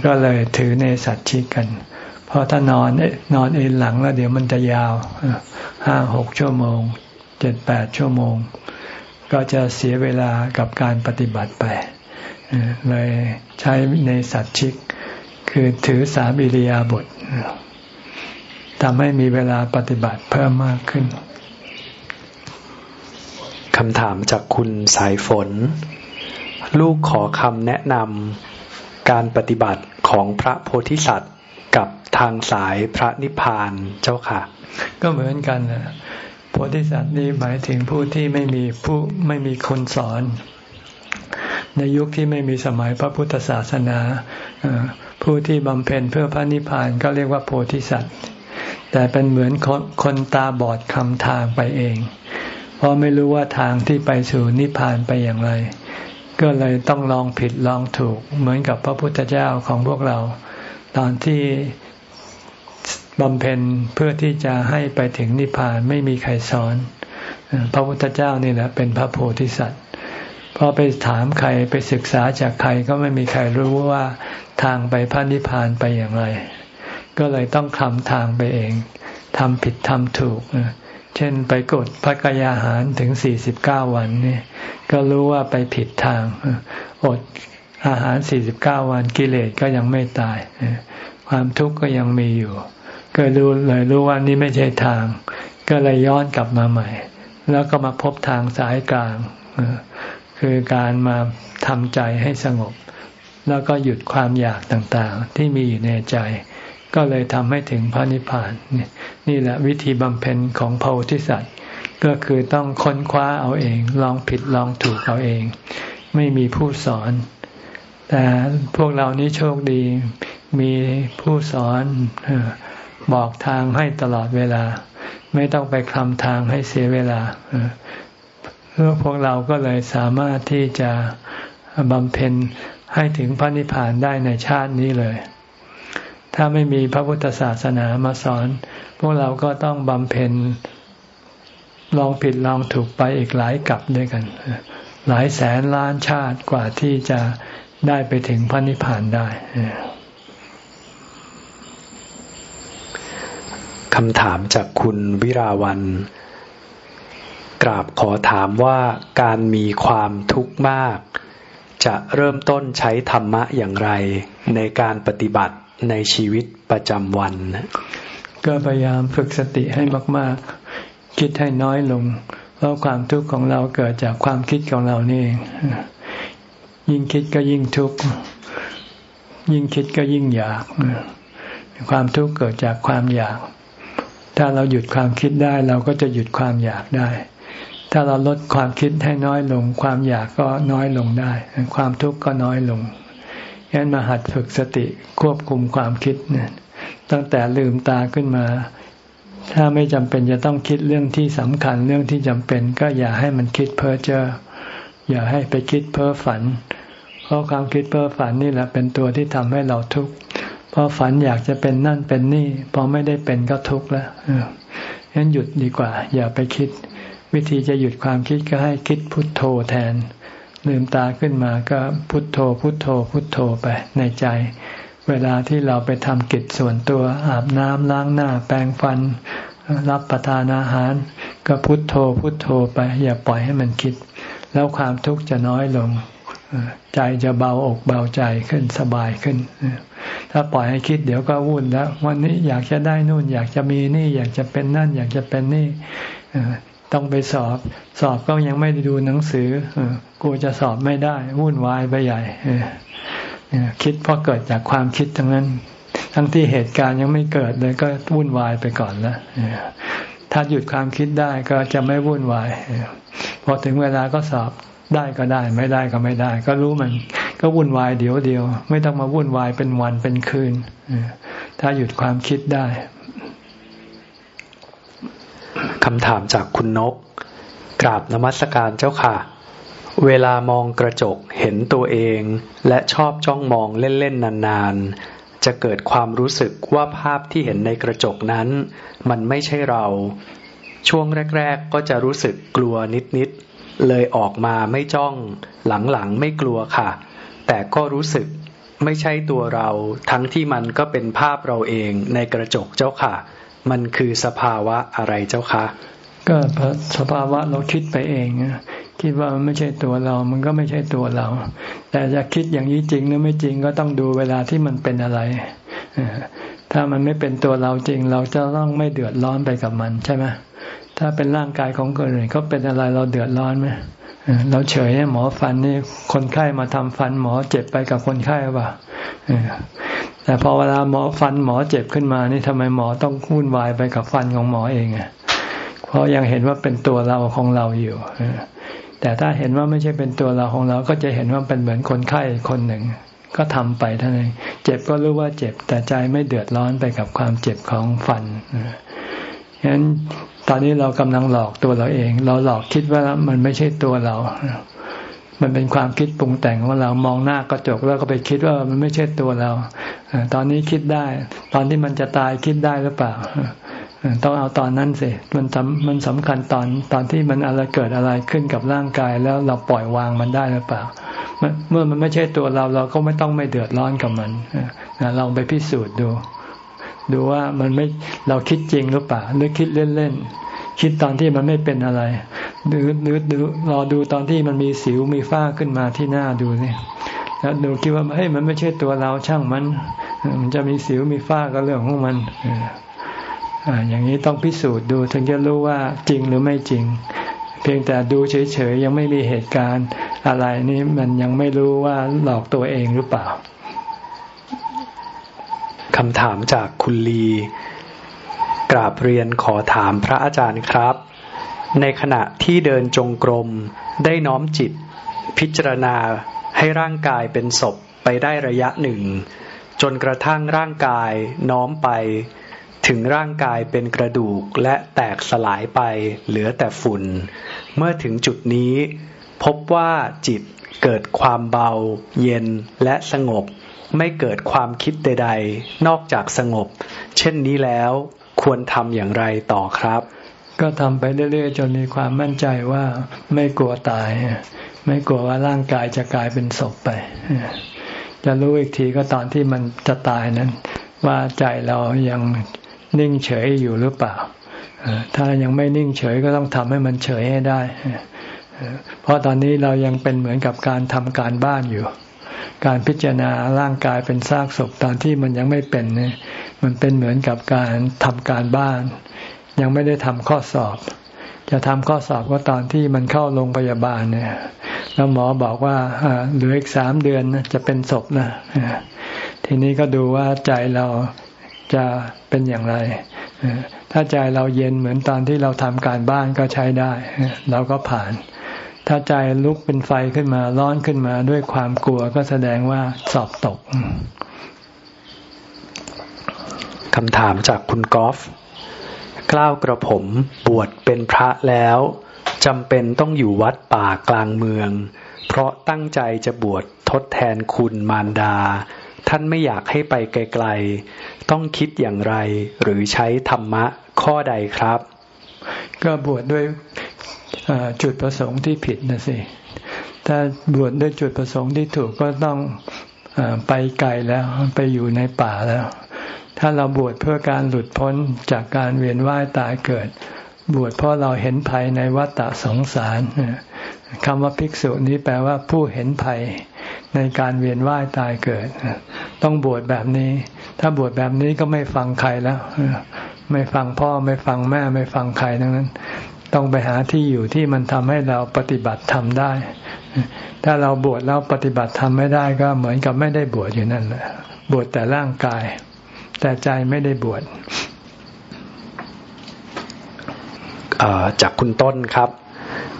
ก็เลยถือในสัตชิกกัน เพราะถ้านอนนอนเอนหลังแล้วเดี๋ยวมันจะยาวห้าหกชั่วโมงเจ็ดแปดชั่วโมง ก็จะเสียเวลากับการปฏิบัติไป เลยใช้ในสัตชิก คือถือสามิริยาบททำให้มีเวลาปฏิบัติเพิ่มมากขึ้นคำถามจากคุณสายฝน ลูกขอคำแนะนำการปฏิบัติของพระโพธิสัตว์กับทางสายพระนิพพานเจ้าค่ะ ก็เหมือนกันนะโพธิสัตว์นี่หมายถึงผู้ที่ไม่มีผู้ไม่มีคนสอน ในยุคที่ไม่มีสมัยพระพุทธศาสนาผู้ที่บำเพ็ญเพื่อพระนิพพานก็เรียกว่าโพธิสัตว์ แต่เป็นเหมือนคนคนตาบอดคำทางไปเอง เพราะไม่รู้ว่าทางที่ไปสู่นิพพานไปอย่างไร ก็เลยต้องลองผิดลองถูก เหมือนกับพระพุทธเจ้าของพวกเรา ตอนที่บำเพ็ญเพื่อที่จะให้ไปถึงนิพพานไม่มีใครสอน พระพุทธเจ้านี่แหละเป็นพระโพธิสัตว์ พอไปถามใครไปศึกษาจากใครก็ไม่มีใครรู้ว่าทางไปพระนิพพานไปอย่างไร ก็เลยต้องคลำทางไปเองทำผิดทำถูก เช่นไปกดพักยาหารถึงสี่สิบเก้าวันนี่ก็รู้ว่าไปผิดทาง อดอาหารสี่สิบเก้าวันกิเลสก็ยังไม่ตาย ความทุกข์ก็ยังมีอยู่ ก็รู้เลยรู้ว่านี่ไม่ใช่ทาง ก็เลยย้อนกลับมาใหม่ แล้วก็มาพบทางสายกลาง คือการมาทำใจให้สงบ แล้วก็หยุดความอยากต่างๆ ที่มีอยู่ในใจ ก็เลยทำให้ถึงพระนิพพานนี่แหละวิธีบำเพ็ญของพระโพธิสัตว์ก็คือต้องค้นคว้าเอาเอง ลองผิดลองถูกเอาเอง ไม่มีผู้สอน แต่พวกเรานี้โชคดี มีผู้สอนบอกทางให้ตลอดเวลา ไม่ต้องไปคลำทางให้เสียเวลา พื่อพวกเราก็เลยสามารถที่จะบำเพ็ญให้ถึงพระนิพพานได้ในชาตินี้เลย ถ้าไม่มีพระพุทธศาสนามาสอน พวกเราก็ต้องบำเพ็ญลองผิดลองถูกไปอีกหลายกับด้วยกัน หลายแสนล้านชาติกว่าที่จะได้ไปถึงพระนิพพานได้คำถามจากคุณวิราวัน กราบขอถามว่าการมีความทุกข์มาก จะเริ่มต้นใช้ธรรมะอย่างไร ในการปฏิบัติในชีวิตประจำวัน ก็พยายามฝึกสติให้มาก ๆ คิดให้น้อยลง เพราะความทุกข์ของเราเกิดจากความคิดของเรานี่ ยิ่งคิดก็ยิ่งทุกข์ ยิ่งคิดก็ยิ่งอยาก ความทุกข์เกิดจากความอยากถ้าเราหยุดความคิดได้เราก็จะหยุดความอยากได้ ถ้าเราลดความคิดให้น้อยลง ความอยากก็น้อยลงได้ ความทุกข์ก็น้อยลงงั้นมาหัดฝึกสติควบคุมความคิดนี่ตั้งแต่ลืมตาขึ้นมา ถ้าไม่จำเป็นจะต้องคิดเรื่องที่สำคัญเรื่องที่จำเป็น ก็อย่าให้มันคิดเพ้อเจ้ออย่าให้ไปคิดเพ้อฝัน เพราะความคิดเพ้อฝันนี่แหละเป็นตัวที่ทำให้เราทุกข์เพราะฝันอยากจะเป็นนั่นเป็นนี่พอไม่ได้เป็นก็ทุกข์แล้วงั้นหยุดดีกว่า อย่าไปคิด วิธีจะหยุดความคิดก็ให้คิดพุทโธแทน ลืมตาขึ้นมาก็พุทโธ พุทโธ พุทโธไปในใจ เวลาที่เราไปทำกิจส่วนตัวอาบน้ำล้างหน้า แปรงฟัน รับประทานอาหาร ก็พุทโธ พุทโธไป อย่าปล่อยให้มันคิด แล้วความทุกข์จะน้อยลงใจจะเบาอกเบาใจขึ้นสบายขึ้น ถ้าปล่อยให้คิดเดี๋ยวก็วุ่นแล้ว วันนี้อยากจะได้นู่น อยากจะมีนี่ อยากจะเป็นนั่น อยากจะเป็นนี่ ต้องไปสอบ สอบก็ยังไม่ได้ดูหนังสือกูจะสอบไม่ได้วุ่นวายไปใหญ่คิดเพราะเกิดจากความคิดทั้งนั้น ทั้งที่เหตุการณ์ยังไม่เกิดเลยก็วุ่นวายไปก่อนแล้วถ้าหยุดความคิดได้ก็จะไม่วุ่นวายพอถึงเวลาก็สอบได้ก็ได้ ไม่ได้ก็ไม่ได้ ก็รู้มัน ก็วุ่นวายเดี๋ยวเดียว ไม่ต้องมาวุ่นวายเป็นวันเป็นคืนถ้าหยุดความคิดได้ คำถามจากคุณนก กราบนมัสการเจ้าค่ะ เวลามองกระจกเห็นตัวเอง และชอบจ้องมองเล่น ๆ นาน ๆ จะเกิดความรู้สึกว่าภาพที่เห็นในกระจกนั้น มันไม่ใช่เรา ช่วงแรก ๆ ก็จะรู้สึกกลัวนิด ๆ เลยออกมาไม่จ้อง หลัง ๆ ไม่กลัวค่ะ แต่ก็รู้สึกไม่ใช่ตัวเรา ทั้งที่มันก็เป็นภาพเราเองในกระจกเจ้าค่ะ มันคือสภาวะอะไรเจ้าคะก็สภาวะเราคิดไปเองคิดว่ามันไม่ใช่ตัวเรา มันก็ไม่ใช่ตัวเรา แต่จะคิดอย่างนี้จริงหรือไม่จริงก็ต้องดูเวลาที่มันเป็นอะไรถ้ามันไม่เป็นตัวเราจริง เราจะต้องไม่เดือดร้อนไปกับมันใช่ไหมถ้าเป็นร่างกายของคนอื่นเขาเป็นอะไรเราเดือดร้อนไหมเราเฉยหมอฟันนี่คนไข้มาทำฟันหมอเจ็บไปกับคนไข้ป่ะ แต่พอเวลาหมอฟันหมอเจ็บขึ้นมานี่ทำไมหมอต้องวุ่นวายไปกับฟันของหมอเองอะเพราะยังเห็นว่าเป็นตัวเราของเราอยู่แต่ถ้าเห็นว่าไม่ใช่เป็นตัวเราของเราก็จะเห็นว่าเป็นเหมือนคนไข้คนหนึ่ง ก็ทำไปเท่านั้นเจ็บก็รู้ว่าเจ็บ แต่ใจไม่เดือดร้อนไปกับความเจ็บของฟันฉะนั้นตอนนี้เรากำลังหลอกตัวเราเอง เราหลอกคิดว่ามันไม่ใช่ตัวเรา มันเป็นความคิดปรุงแต่งของเรามองหน้ากระจกแล้วก็ไปคิดว่ามันไม่ใช่ตัวเราตอนนี้คิดได้ ตอนที่มันจะตายคิดได้หรือเปล่าต้องเอาตอนนั้นสิมันสำมันสำคัญตอนตอนที่มันอะไรเกิดอะไรขึ้นกับร่างกายแล้วเราปล่อยวางมันได้หรือเปล่า เมื่อมันไม่ใช่ตัวเราเราก็ไม่ต้องไม่เดือดร้อนกับมันลองไปพิสูจน์ดู ดูว่ามันไม่เราคิดจริงหรือเปล่าหรือคิดเล่นๆ คิดตอนที่มันไม่เป็นอะไรดูดูดูรอดูตอนที่มันมีสิวมีฝ้าขึ้นมาที่หน้าดูนี่แล้วดูคิดว่าเฮ้ยมันไม่ใช่ตัวเราช่างมัน มันจะมีสิวมีฝ้าก็เรื่องของมันอ่าอย่างนี้ต้องพิสูจน์ดูถึงจะรู้ว่าจริงหรือไม่จริง เพียงแต่ดูเฉยๆยังไม่มีเหตุการณ์อะไรนี่มันยังไม่รู้ว่าหลอกตัวเองหรือเปล่าคำถามจากคุณลี ราบเรียนขอถามพระอาจารย์ครับ ในขณะที่เดินจงกรมได้น้อมจิต พิจารณาให้ร่างกายเป็นศพไปได้ระยะหนึ่ง จนกระทั่งร่างกายน้อมไป ถึงร่างกายเป็นกระดูกและแตกสลายไปเหลือแต่ฝุ่น เมื่อถึงจุดนี้ พบว่าจิตเกิดความเบา เย็นและสงบ ไม่เกิดความคิดใด ๆ นอกจากสงบ เช่นนี้แล้ว ควรทำอย่างไรต่อครับ ก็ทำไปเรื่อยๆ จนมีความมั่นใจว่าไม่กลัวตาย ไม่กลัวว่าร่างกายจะกลายเป็นศพไป จะรู้อีกทีก็ตอนที่มันจะตายนั้น ว่าใจเรายังนิ่งเฉยอยู่หรือเปล่า ถ้ายังไม่นิ่งเฉยก็ต้องทำให้มันเฉยให้ได้ เพราะตอนนี้เรายังเป็นเหมือนกับการทำการบ้านอยู่ การพิจารณาร่างกายเป็นซากศพตอนที่มันยังไม่เป็นเนี่ย มันเป็นเหมือนกับการทำการบ้าน ยังไม่ได้ทำข้อสอบ จะทำข้อสอบก็ตอนที่มันเข้าโรงพยาบาลเนี่ยแล้วหมอบอกว่าเหลืออีกสามเดือนจะเป็นศพนะทีนี้ก็ดูว่าใจเราจะเป็นอย่างไรถ้าใจเราเย็นเหมือนตอนที่เราทำการบ้านก็ใช้ได้ เราก็ผ่าน ถ้าใจลุกเป็นไฟขึ้นมาร้อนขึ้นมาด้วยความกลัวก็แสดงว่าสอบตก คำถามจากคุณกอล์ฟกล้าวกระผมบวชเป็นพระแล้วจำเป็นต้องอยู่วัดป่ากลางเมือง เพราะตั้งใจจะบวชทดแทนคุณมารดา ท่านไม่อยากให้ไปไกลๆ ต้องคิดอย่างไรหรือใช้ธรรมะข้อใดครับ ก็บวชดด้วยจุดประสงค์ที่ผิดนะสิ ถ้าบวชดด้วยจุดประสงค์ที่ถูกก็ต้องอไปไกลแล้วไปอยู่ในป่าแล้ว ถ้าเราบวชเพื่อการหลุดพ้นจากการเวียนว่ายตายเกิด บวชเพราะเราเห็นภัยในวัฏสงสารคำว่าภิกษุนี้แปลว่าผู้เห็นภัยในการเวียนว่ายตายเกิด ต้องบวชแบบนี้ ถ้าบวชแบบนี้ก็ไม่ฟังใครแล้ว ไม่ฟังพ่อไม่ฟังแม่ไม่ฟังใครทั้งนั้น ต้องไปหาที่อยู่ที่มันทำให้เราปฏิบัติทำได้ ถ้าเราบวชแล้วปฏิบัติทำไม่ได้ก็เหมือนกับไม่ได้บวชอยู่นั่นแหละบวชแต่ร่างกาย แต่ใจไม่ได้บวชจากคุณต้นครับ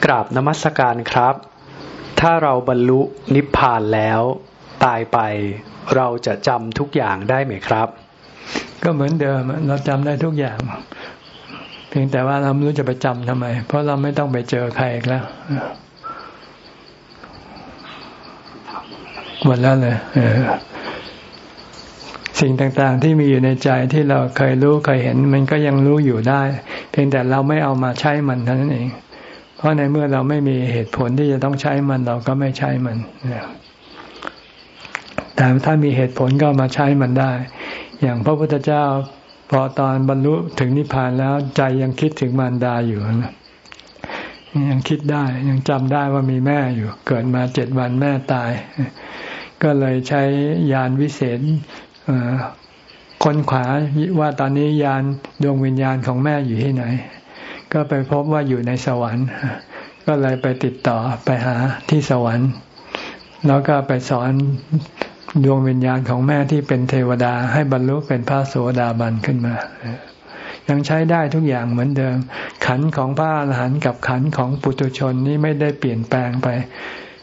กราบนมัสการครับ ถ้าเราบรรลุนิพพานแล้วตายไปเราจะจำทุกอย่างได้ไหมครับ ก็เหมือนเดิมเราจำได้ทุกอย่าง เพียงแต่ว่าเราไม่รู้จะไปจำทำไม เพราะเราไม่ต้องไปเจอใครอีกแล้วหมดแล้วเลย สิ่งต่างๆที่มีอยู่ในใจที่เราเคยรู้เคยเห็น มันก็ยังรู้อยู่ได้ เพียงแต่เราไม่เอามาใช้มันเท่านั้นเอง เพราะในเมื่อเราไม่มีเหตุผลที่จะต้องใช้มันเราก็ไม่ใช้มันแต่ถ้ามีเหตุผลก็มาใช้มันได้ อย่างพระพุทธเจ้าพอตอนบรรลุถึงนิพพานแล้วใจยังคิดถึงมารดาอยู่นะยังคิดได้ยังจำได้ว่ามีแม่อยู่ เกิดมาเจ็ดวันแม่ตาย ก็เลยใช้ยานวิเศษ ค้นขวาว่าตอนนี้ยานดวงวิญญาณของแม่อยู่ที่ไหน ก็ไปพบว่าอยู่ในสวรรค์ ก็เลยไปติดต่อไปหาที่สวรรค์ แล้วก็ไปสอนดวงวิญญาณของแม่ที่เป็นเทวดาให้บรรลุเป็นพระโสดาบันขึ้นมา ยังใช้ได้ทุกอย่างเหมือนเดิม ขันของพระอรหันต์กับขันของปุถุชนนี้ไม่ได้เปลี่ยนแปลงไป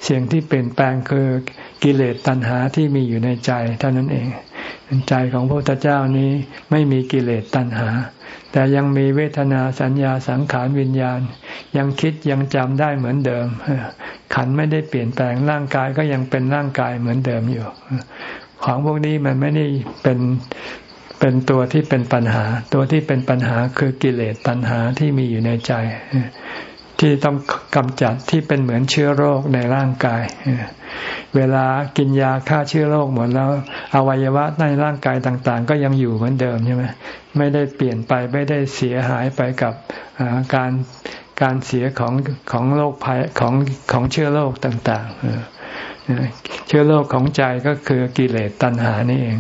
เสียงที่เปลี่ยนแปลงคือกิเลสตัณหาที่มีอยู่ในใจเท่านั้นเอง ใจของพระพุทธเจ้านี้ไม่มีกิเลสตัณหา แต่ยังมีเวทนาสัญญาสังขารวิญญาณ ยังคิดยังจำได้เหมือนเดิม ขันไม่ได้เปลี่ยนแปลงร่างกายก็ยังเป็นร่างกายเหมือนเดิมอยู่ ของพวกนี้มันไม่ได้เป็นเป็นตัวที่เป็นปัญหา ตัวที่เป็นปัญหาคือกิเลสตัณหาที่มีอยู่ในใจ ที่ต้องกำจัดที่เป็นเหมือนเชื้อโรคในร่างกาย เวลากินยาฆ่าเชื้อโรคหมดแล้ว อวัยวะในร่างกายต่างๆ ก็ยังอยู่เหมือนเดิมใช่ไหมไม่ได้เปลี่ยนไปไม่ได้เสียหายไปกับการการเสียของของโรคภัยของของเชื้อโรคต่างๆ เชื้อโรคของใจก็คือกิเลสตัณหานี่เอง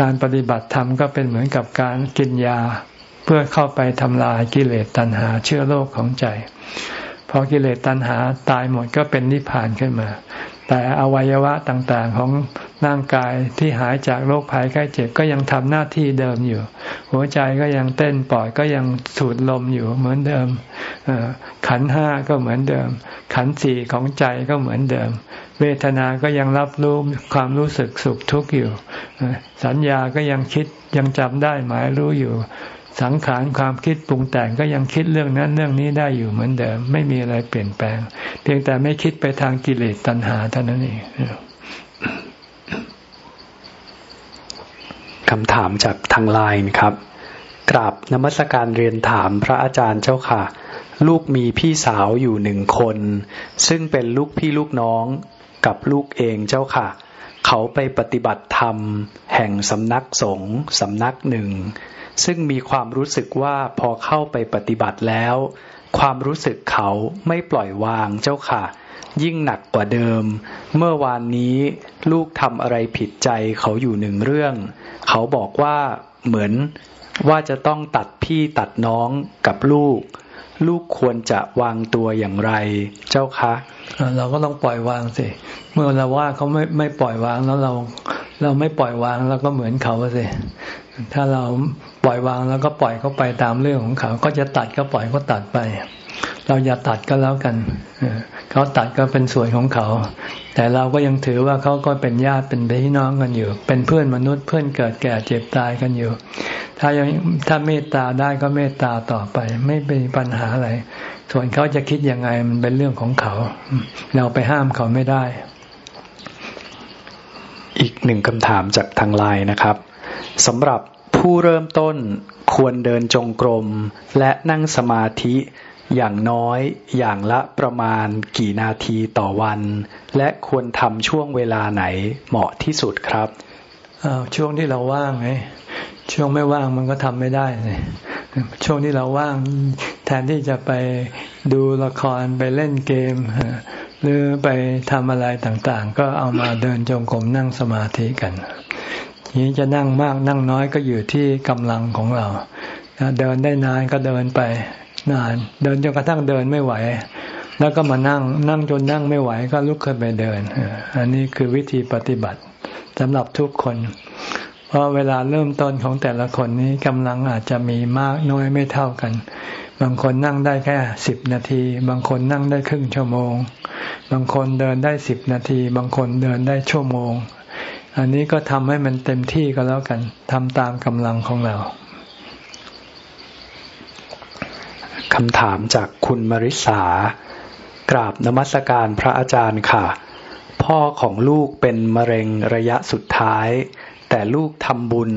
การปฏิบัติธรรมก็เป็นเหมือนกับการกินยาเพื่อเข้าไปทำลายกิเลสตัณหา เชื้อโรคของใจพอกิเลสตัณหาตายหมดก็เป็นนิพพานขึ้นมา แต่อวัยวะต่างๆของร่างกายที่หายจากโรคภัยไข้เจ็บก็ยังทำหน้าที่เดิมอยู่ หัวใจก็ยังเต้นปอดก็ยังสูดลมอยู่เหมือนเดิม ขันห้าก็เหมือนเดิม ขันสี่ของใจก็เหมือนเดิม เวทนาก็ยังรับรู้ความรู้สึกสุขทุกข์อยู่ สัญญาก็ยังคิดยังจำได้หมายรู้อยู่ สังขารความคิดปรุงแต่งก็ยังคิดเรื่องนั้นเรื่องนี้ได้อยู่เหมือนเดิม ไม่มีอะไรเปลี่ยนแปลง เพียงแต่ไม่คิดไปทางกิเลสตัณหาเท่านั้นเองคำถามจากทางไลน์ครับกราบนมัสการเรียนถามพระอาจารย์เจ้าค่ะ ลูกมีพี่สาวอยู่หนึ่งคน ซึ่งเป็นลูกพี่ลูกน้องกับลูกเองเจ้าค่ะ เขาไปปฏิบัติธรรม แห่งสำนักสงฆ์สำนักหนึ่ง ซึ่งมีความรู้สึกว่าพอเข้าไปปฏิบัติแล้ว ความรู้สึกเขาไม่ปล่อยวางเจ้าค่ะ ยิ่งหนักกว่าเดิม เมื่อวานนี้ลูกทำอะไรผิดใจเขาอยู่หนึ่งเรื่อง เขาบอกว่าเหมือนว่าจะต้องตัดพี่ตัดน้องกับลูก ลูกควรจะวางตัวอย่างไรเจ้าคะ เราก็ต้องปล่อยวางสิ เมื่อเราว่าเขาไม่ไม่ปล่อยวางแล้วเรา เราไม่ปล่อยวางเราก็เหมือนเขาสิ ถ้าเราปล่อยวางแล้วก็ปล่อยเขาไปตามเรื่องของเขา ก็จะตัดก็ปล่อยเขาตัดไป เราอย่าตัดก็แล้วกันเขาตัดก็เป็นส่วนของเขา แต่เราก็ยังถือว่าเขาก็เป็นญาติเป็นพี่น้องกันอยู่ เป็นเพื่อนมนุษย์เพื่อนเกิดแก่เจ็บตายกันอยู่ ถ้ายังถ้าเมตตาได้ก็เมตตาต่อไป ไม่เป็นปัญหาอะไรส่วนเขาจะคิดยังไงมันเป็นเรื่องของเขา เราไปห้ามเขาไม่ได้ อีกหนึ่งคำถามจากทางไลน์นะครับ สำหรับผู้เริ่มต้นควรเดินจงกรม และนั่งสมาธิอย่างน้อยอย่างละประมาณกี่นาทีต่อวัน และควรทำช่วงเวลาไหนเหมาะที่สุดครับช่วงที่เราว่างไงช่วงไม่ว่างมันก็ทำไม่ได้เลยช่วงที่เราว่างแทนที่จะไปดูละครไปเล่นเกม หรือไปทำอะไรต่างๆ ก็เอามาเดินจงกรมนั่งสมาธิกัน นี้จะนั่งมากนั่งน้อยก็อยู่ที่กำลังของเราเดินได้นานก็เดินไปนาน เดินจนกระทั่งเดินไม่ไหว แล้วก็มานั่งนั่งจนนั่งไม่ไหวก็ลุกขึ้นไปเดิน อันนี้คือวิธีปฏิบัติสำหรับทุกคน เพราะเวลาเริ่มต้นของแต่ละคนนี้กำลังอาจจะมีมากน้อยไม่เท่ากัน บางคนนั่งได้แค่สิบนาที บางคนนั่งได้ครึ่งชั่วโมง บางคนเดินได้สิบนาที บางคนเดินได้ชั่วโมง อันนี้ก็ทำให้มันเต็มที่ก็แล้วกันทำตามกำลังของเราคำถามจากคุณมริษากราบนมัสการพระอาจารย์ค่ะ พ่อของลูกเป็นมะเร็งระยะสุดท้าย แต่ลูกทำบุญ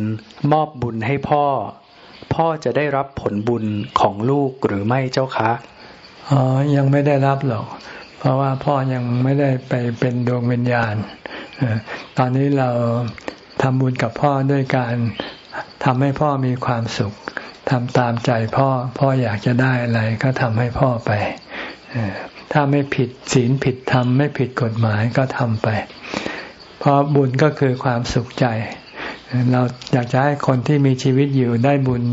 มอบบุญให้พ่อ พ่อจะได้รับผลบุญของลูกหรือไม่เจ้าคะอ๋อยังไม่ได้รับหรอก เพราะว่าพ่อยังไม่ได้ไปเป็นดวงวิญญาณ ตอนนี้เราทำบุญกับพ่อด้วยการทำให้พ่อมีความสุขทำตามใจพ่อ พ่ออยากจะได้อะไรก็ทำให้พ่อไปถ้าไม่ผิดศีลผิดธรรมไม่ผิดกฎหมายก็ทำไป เพราะบุญก็คือความสุขใจ เราอยากจะให้คนที่มีชีวิตอยู่ได้บุญ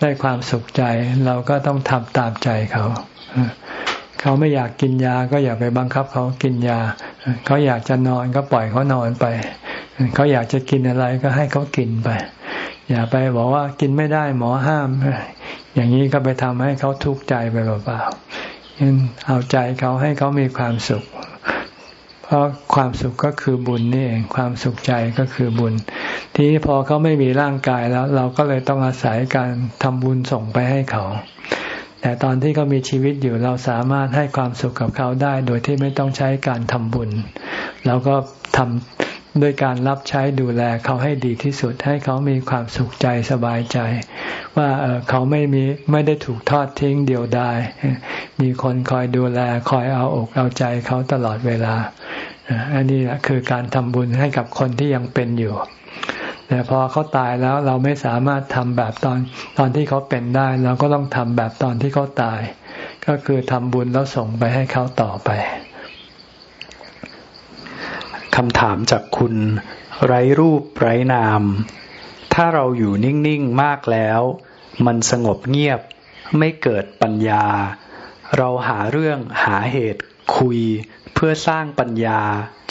ได้ความสุขใจ เราก็ต้องทำตามใจเขา เขาไม่อยากกินยาก็อย่าไปบังคับเขากินยา เขาอยากจะนอนก็ปล่อยเขานอนไป เขาอยากจะกินอะไรก็ให้เขากินไป อย่าไปบอกว่ากินไม่ได้หมอห้าม อย่างนี้ก็ไปทำให้เขาทุกข์ใจไปเปล่าๆเอาใจเขาให้เขามีความสุข เพราะความสุขก็คือบุญนี่เองความสุขใจก็คือบุญ ทีนี้พอเขาไม่มีร่างกายแล้ว เราก็เลยต้องอาศัยการทำบุญส่งไปให้เขา แต่ตอนที่เขามีชีวิตอยู่เราสามารถให้ความสุขกับเขาได้ โดยที่ไม่ต้องใช้การทำบุญ เราก็ทำด้วยการรับใช้ดูแลเขาให้ดีที่สุด ให้เขามีความสุขใจสบายใจ ว่าเขาไม่มีไม่ได้ถูกทอดทิ้งเดียวดายมีคนคอยดูแลคอยเอาอกเอาใจเขาตลอดเวลา อันนี้คือการทำบุญให้กับคนที่ยังเป็นอยู่ แต่พอเขาตายแล้วเราไม่สามารถทำแบบตอนตอนที่เขาเป็นได้ เราก็ต้องทำแบบตอนที่เขาตาย ก็คือทำบุญแล้วส่งไปให้เขาต่อไปคำถามจากคุณ ไร้รูปไร้นาม ถ้าเราอยู่นิ่งๆมากแล้ว มันสงบเงียบไม่เกิดปัญญา เราหาเรื่องหาเหตุคุยเพื่อสร้างปัญญา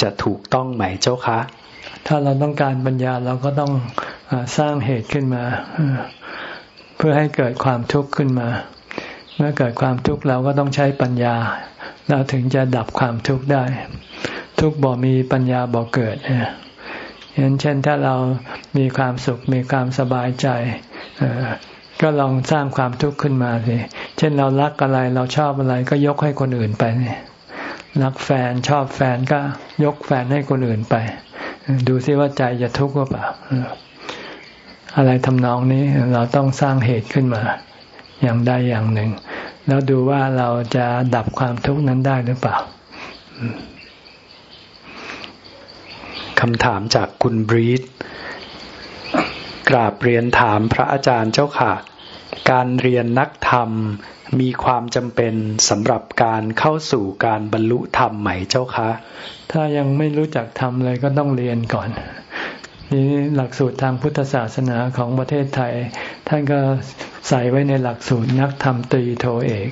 จะถูกต้องไหมเจ้าคะ ถ้าเราต้องการปัญญาเราก็ต้องอสร้างเหตุขึ้นมา เพื่อให้เกิดความทุกข์ขึ้นมา เมื่อเกิดความทุกข์เราก็ต้องใช้ปัญญา เราถึงจะดับความทุกข์ได้ ทุกบ่มีปัญญาบ่เกิดเห็นเช่นถ้าเรามีความสุขมีความสบายใจก็ลองสร้างความทุกข์ขึ้นมาสิ เช่นเรารักอะไรเราชอบอะไรก็ยกให้คนอื่นไปรักแฟนชอบแฟนก็ยกแฟนให้คนอื่นไป ดูซิว่าใจจะทุกข์หรือเปล่าอะไรทำนองนี้เราต้องสร้างเหตุขึ้นมา อย่างใดอย่างหนึ่ง แล้วดูว่าเราจะดับความทุกข์นั้นได้หรือเปล่าคำถามจากคุณบรีดกราบเรียนถามพระอาจารย์เจ้าค่ะ การเรียนนักธรรมมีความจำเป็นสำหรับการเข้าสู่การบรรลุธรรมไหมเจ้าคะ ถ้ายังไม่รู้จักธรรมเลยก็ต้องเรียนก่อนนี่หลักสูตรทางพุทธศาสนาของประเทศไทย ท่านก็ใส่ไว้ในหลักสูตรนักธรรมตรีโทเอก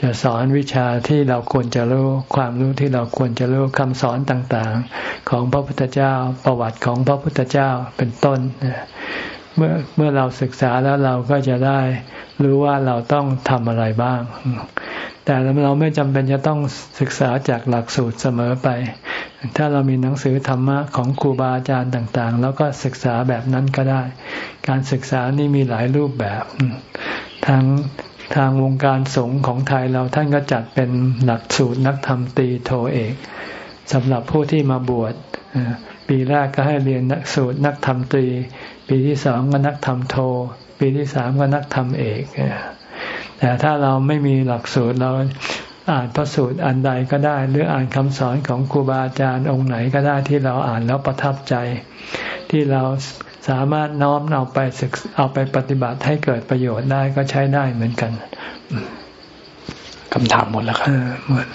จะสอนวิชาที่เราควรจะรู้ความรู้ที่เราควรจะรู้คำสอนต่างๆ ของพระพุทธเจ้าประวัติของพระพุทธเจ้าเป็นต้น เมื่อเมื่อเราศึกษาแล้วเราก็จะได้รู้ว่าเราต้องทำอะไรบ้าง แต่เราไม่จำเป็นจะต้องศึกษาจากหลักสูตรเสมอไป ถ้าเรามีหนังสือธรรมะของครูบาอาจารย์ต่าง ๆ แล้วก็ศึกษาแบบนั้นก็ได้ การศึกษานี่มีหลายรูปแบบทั้งทางวงการสงฆ์ของไทยเราท่านก็จัดเป็นหลักสูตรนักธรรมตีโทเอกสำหรับผู้ที่มาบวชปีแรกก็ให้เรียนนักสูตรนักธรรมตรี ปีที่สองก็นักธรรมโท ปีที่สามก็นักธรรมเอกแต่ถ้าเราไม่มีหลักสูตรเราอ่านพระสูตรอันใดก็ได้ หรืออ่านคำสอนของครูบาอาจารย์องค์ไหนก็ได้ที่เราอ่านแล้วประทับใจ ที่เราสามารถน้อมเอาไปศึกเอาไปปฏิบัติให้เกิดประโยชน์ได้ก็ใช้ได้เหมือนกันคำถามหมดแล้วครับหมด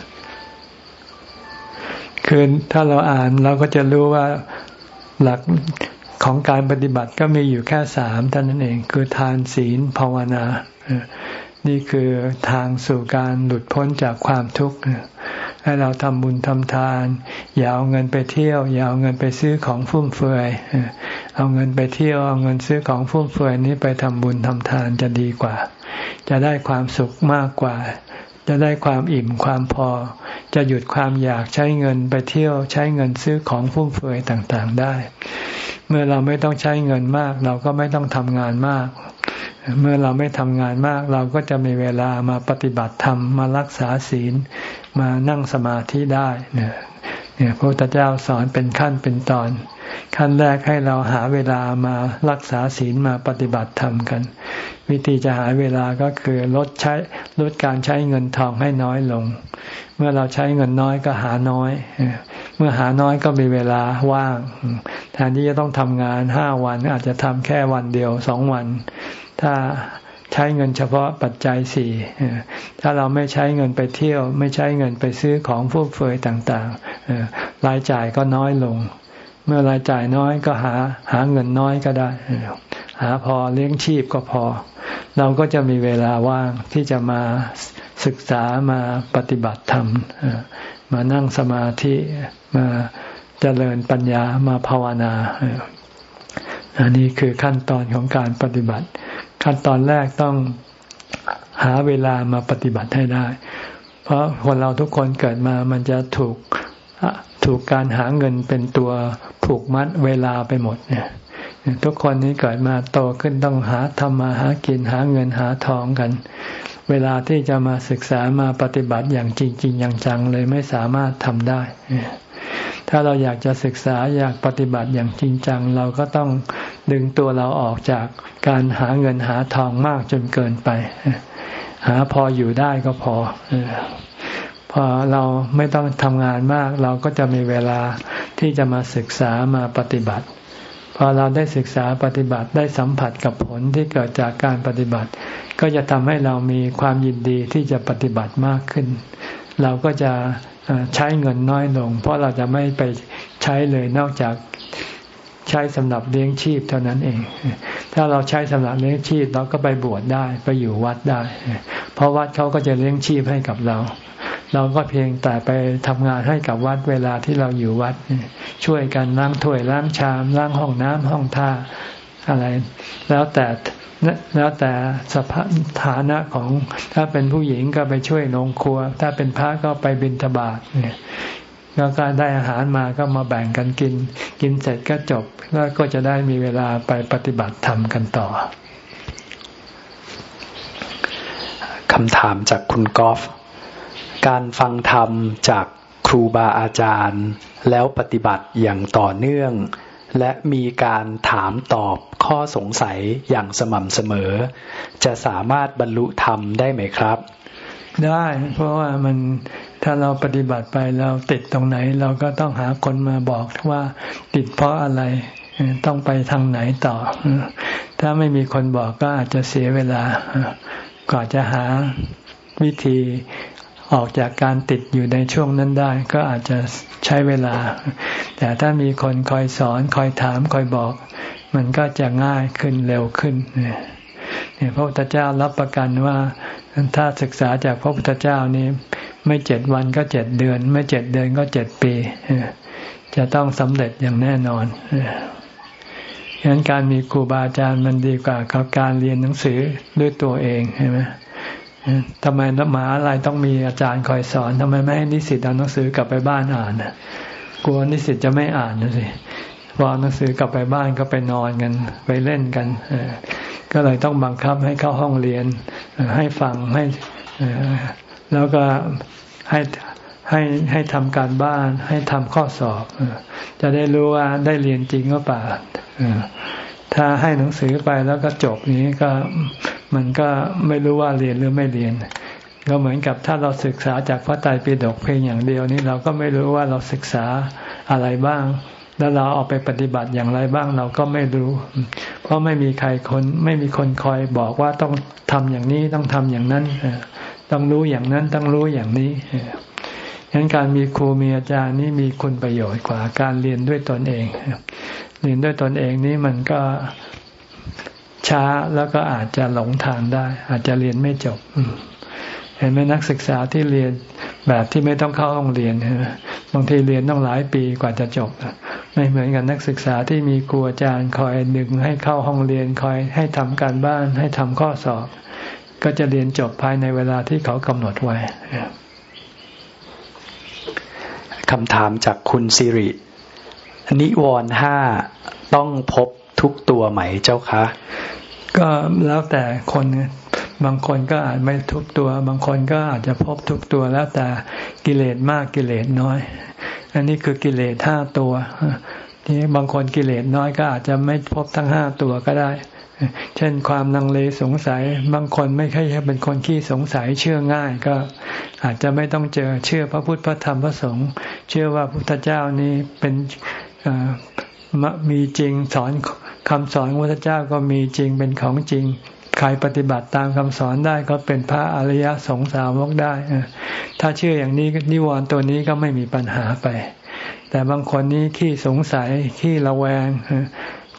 คือถ้าเราอ่านเราก็จะรู้ว่าหลัก ของการปฏิบัติก็มีอยู่แค่สามท่านนั้นเอง คือทานศีลภาวนา นี่คือทางสู่การหลุดพ้นจากความทุกข์ให้เราทำบุญทำทาน อย่าเอาเงินไปเที่ยว อย่าเอาเงินไปซื้อของฟุ่มเฟือยเอาเงินไปเที่ยวเอาเงินซื้อของฟุ่มเฟือยนี้ไปทำบุญทำทานจะดีกว่า จะได้ความสุขมากกว่า จะได้ความอิ่มความพอ จะหยุดความอยากใช้เงินไปเที่ยว ใช้เงินซื้อของฟุ่มเฟือยต่างๆได้ เมื่อเราไม่ต้องใช้เงินมาก เราก็ไม่ต้องทำงานมาก เมื่อเราไม่ทำงานมาก เราก็จะมีเวลามาปฏิบัติธรรมมารักษาศีลมานั่งสมาธิได้เนี่ยพระพุทธเจ้าสอนเป็นขั้นเป็นตอน ขั้นแรกให้เราหาเวลามารักษาศีลมาปฏิบัติธรรมกัน วิธีจะหาเวลาก็คือลดใช้ลดการใช้เงินทองให้น้อยลง เมื่อเราใช้เงินน้อยก็หาน้อยเมื่อหาน้อยก็มีเวลาว่างแทนที่จะต้องทำงานห้าวันอาจจะทำแค่วันเดียวสองวัน ถ้าใช้เงินเฉพาะปัจจัยสี่ถ้าเราไม่ใช้เงินไปเที่ยว ไม่ใช้เงินไปซื้อของฟุ่มเฟือยต่างๆรายจ่ายก็น้อยลง เมื่อรายจ่ายน้อยก็หาหาเงินน้อยก็ได้ หาพอเลี้ยงชีพก็พอ เราก็จะมีเวลาว่างที่จะมาศึกษามาปฏิบัติธรรม มานั่งสมาธิมาเจริญปัญญามาภาวนาอันนี้คือขั้นตอนของการปฏิบัติ ขั้นตอนแรกต้องหาเวลามาปฏิบัติให้ได้ เพราะคนเราทุกคนเกิดมามันจะถูกถูกการหาเงินเป็นตัวผูกมัดเวลาไปหมดเนี่ยทุกคนนี้เกิดมาโตขึ้นต้องหาทำมาหากินหาเงินหาทองกัน เวลาที่จะมาศึกษามาปฏิบัติอย่างจริงๆอย่างจังเลยไม่สามารถทำได้ ถ้าเราอยากจะศึกษาอยากปฏิบัติอย่างจริงจัง เราก็ต้องดึงตัวเราออกจากการหาเงินหาทองมากจนเกินไป หาพออยู่ได้ก็พอพอเราไม่ต้องทำงานมาก เราก็จะมีเวลาที่จะมาศึกษามาปฏิบัติ อเราได้ศึกษาปฏิบัติได้สัมผัสกับผลที่เกิดจากการปฏิบัติ ก็จะทำให้เรามีความยินดีที่จะปฏิบัติมากขึ้น เราก็จะใช้เงินน้อยลง เพราะเราจะไม่ไปใช้เลยนอกจากใช้สำหรับเลี้ยงชีพเท่านั้นเอง ถ้าเราใช้สำหรับเลี้ยงชีพเราก็ไปบวชได้ไปอยู่วัดได้ เพราะวัดเขาก็จะเลี้ยงชีพให้กับเรา เราก็เพียงแต่ไปทำงานให้กับวัดเวลาที่เราอยู่วัด ช่วยกันล้างถ้วยล้างชามล้างห้องน้ำห้องท่าอะไร แล้วแต่แล้วแต่สภาฐานะของถ้าเป็นผู้หญิงก็ไปช่วยนงครัว ถ้าเป็นพระก็ไปบิณฑบาตเนี่ยแล้วก็ได้อาหารมาก็มาแบ่งกันกิน กินเสร็จก็จบ แล้วก็จะได้มีเวลาไปปฏิบัติธรรมกันต่อคำถามจากคุณกอล์ฟ การฟังธรรมจากครูบาอาจารย์ แล้วปฏิบัติอย่างต่อเนื่อง และมีการถามตอบข้อสงสัยอย่างสม่ำเสมอ จะสามารถบรรลุธรรมได้ไหมครับ ได้ เพราะว่ามันถ้าเราปฏิบัติไปเราติดตรงไหน เราก็ต้องหาคนมาบอกว่าติดเพราะอะไรต้องไปทางไหนต่อ ถ้าไม่มีคนบอกก็อาจจะเสียเวลาก่อนจะหาวิธี ออกจากการติดอยู่ในช่วงนั้นได้ ก็อาจจะใช้เวลา แต่ถ้ามีคนคอยสอน คอยถาม คอยบอก มันก็จะง่ายขึ้นเร็วขึ้นเนี่ยพระพุทธเจ้ารับประกันว่าถ้าศึกษาจากพระพุทธเจ้านี้ ไม่เจ็ดวันก็เจ็ดเดือน ไม่เจ็ดเดือนก็เจ็ดปีจะต้องสำเร็จอย่างแน่นอนฉะนั้นการมีครูบาอาจารย์มันดีกว่ากับการเรียนหนังสือด้วยตัวเองใช่ไหม ทำไมนักมหาอะไรต้องมีอาจารย์คอยสอนทำไมไม่ให้นิสิตเอาหนังสือกลับไปบ้านอ่านกลัวนิสิตจะไม่อ่านนะสิพอหนังสือกลับไปบ้านก็ไปนอนกันไปเล่นกันก็เลยต้องบังคับให้เข้าห้องเรียนให้ฟังให้แล้วก็ให้ให้ให้ทำการบ้าน ให้ทำข้อสอบจะได้รู้ว่าได้เรียนจริงหรือเปล่าถ้าให้หนังสือไปแล้วก็จบนี้ก็ มันก็ไม่รู้ว่าเรียนหรือไม่เรียน ก็เหมือนกับถ้าเราศึกษาจากพระไตรปิฎกเพียงอย่างเดียวนี้เราก็ไม่รู้ว่าเราศึกษาอะไรบ้าง แล้วเราเอาไปปฏิบัติอย่างไรบ้างเราก็ไม่รู้ เพราะไม่มีใครคนไม่มีคนคอยบอกว่าต้องทำอย่างนี้ต้องทำอย่างนั้น ต้องรู้อย่างนั้นต้องรู้อย่างนี้ฉะนั้นการมีครูมีอาจารย์นี่มีคุณประโยชน์กว่าการเรียนด้วยตนเอง เรียนด้วยตนเองนี่มันก็ ช้าแล้วก็อาจจะหลงทางได้ อาจจะเรียนไม่จบเห็นไหมนักศึกษาที่เรียนแบบที่ไม่ต้องเข้าห้องเรียนบางทีเรียนต้องหลายปีกว่าจะจบไม่เหมือนกับนักศึกษาที่มีครูอาจารย์คอยดึงให้เข้าห้องเรียนคอยให้ทำการบ้านให้ทำข้อสอบ ก็จะเรียนจบภายในเวลาที่เขากำหนดไว้คำถามจากคุณสิรินิวรณ์ห้าต้องพบ ทุกตัวไหมเจ้าคะ ก็แล้วแต่คนบางคนก็อาจไม่ทุกตัว บางคนก็อาจจะพบทุกตัวแล้วแต่กิเลสมากกิเลสน้อย อันนี้คือกิเลสห้าตัวที่บางคนกิเลสน้อยก็อาจจะไม่พบทั้งห้าตัวก็ได้ เช่นความนังเลสงสัย บางคนไม่ใช่เป็นคนขี้สงสัยเชื่อง่ายก็อาจจะไม่ต้องเจอเชื่อพระพุทธพระธรรมพระสงฆ์เชื่อว่าพุทธเจ้านี้เป็น มีจริงสอนคำสอนพระพุทธเจ้าก็มีจริงเป็นของจริง ใครปฏิบัติตามคำสอนได้ก็เป็นพระอริยสงสาวกได้ ถ้าเชื่ออย่างนี้นิวรณ์ตัวนี้ก็ไม่มีปัญหาไป แต่บางคนนี้ขี้สงสัยขี้ระแวง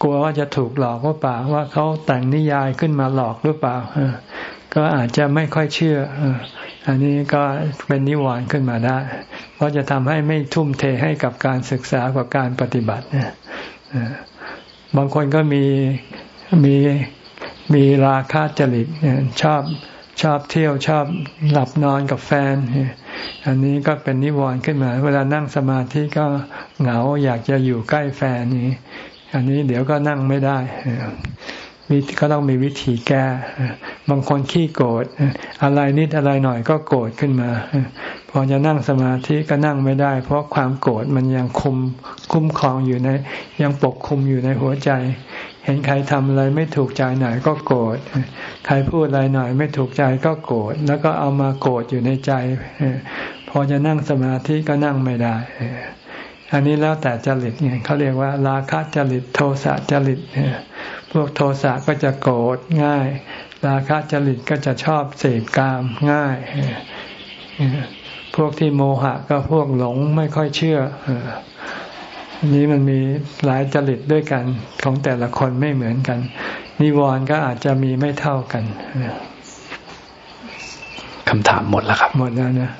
กลัวว่าจะถูกหลอกว่าป่าว่าเขาแต่งนิยายขึ้นมาหลอกหรือเปล่า ก็อาจจะไม่ค่อยเชื่อ อันนี้ก็เป็นนิวรณ์ขึ้นมาได้ เพราะจะทำให้ไม่ทุ่มเทให้กับการศึกษากับการปฏิบัติบางคนก็มีมีมีราคะจริตชอบชอบเที่ยวชอบหลับนอนกับแฟน อันนี้ก็เป็นนิวรณ์ขึ้นมา เวลานั่งสมาธิก็เหงาอยากจะอยู่ใกล้แฟนนี้ อันนี้เดี๋ยวก็นั่งไม่ได้ ก็ต้องมีวิธีแก้ บางคนขี้โกรธอะไรนิดอะไรหน่อยก็โกรธขึ้นมา พอจะนั่งสมาธิก็นั่งไม่ได้ เพราะความโกรธมันยังคุมคุ้มครองอยู่ใน ยังปกคุมอยู่ในหัวใจ เห็นใครทำอะไรไม่ถูกใจหน่อยก็โกรธใครพูดอะไรหน่อยไม่ถูกใจก็โกรธแล้วก็เอามาโกรธอยู่ในใจ พอจะนั่งสมาธิก็นั่งไม่ได้ อันนี้แล้วแต่จริตไงเขาเรียกว่า ราคะจริตโทสะจริตพวกโทสะก็จะโกรธง่าย ราคะจริตก็จะชอบเสพกามง่าย พวกที่โมหะก็พวกหลงไม่ค่อยเชื่อนี้มันมีหลายจริตด้วยกันของแต่ละคนไม่เหมือนกัน นิวรณ์ก็อาจจะมีไม่เท่ากันคำถามหมดแล้วครับ หมดแล้วนะ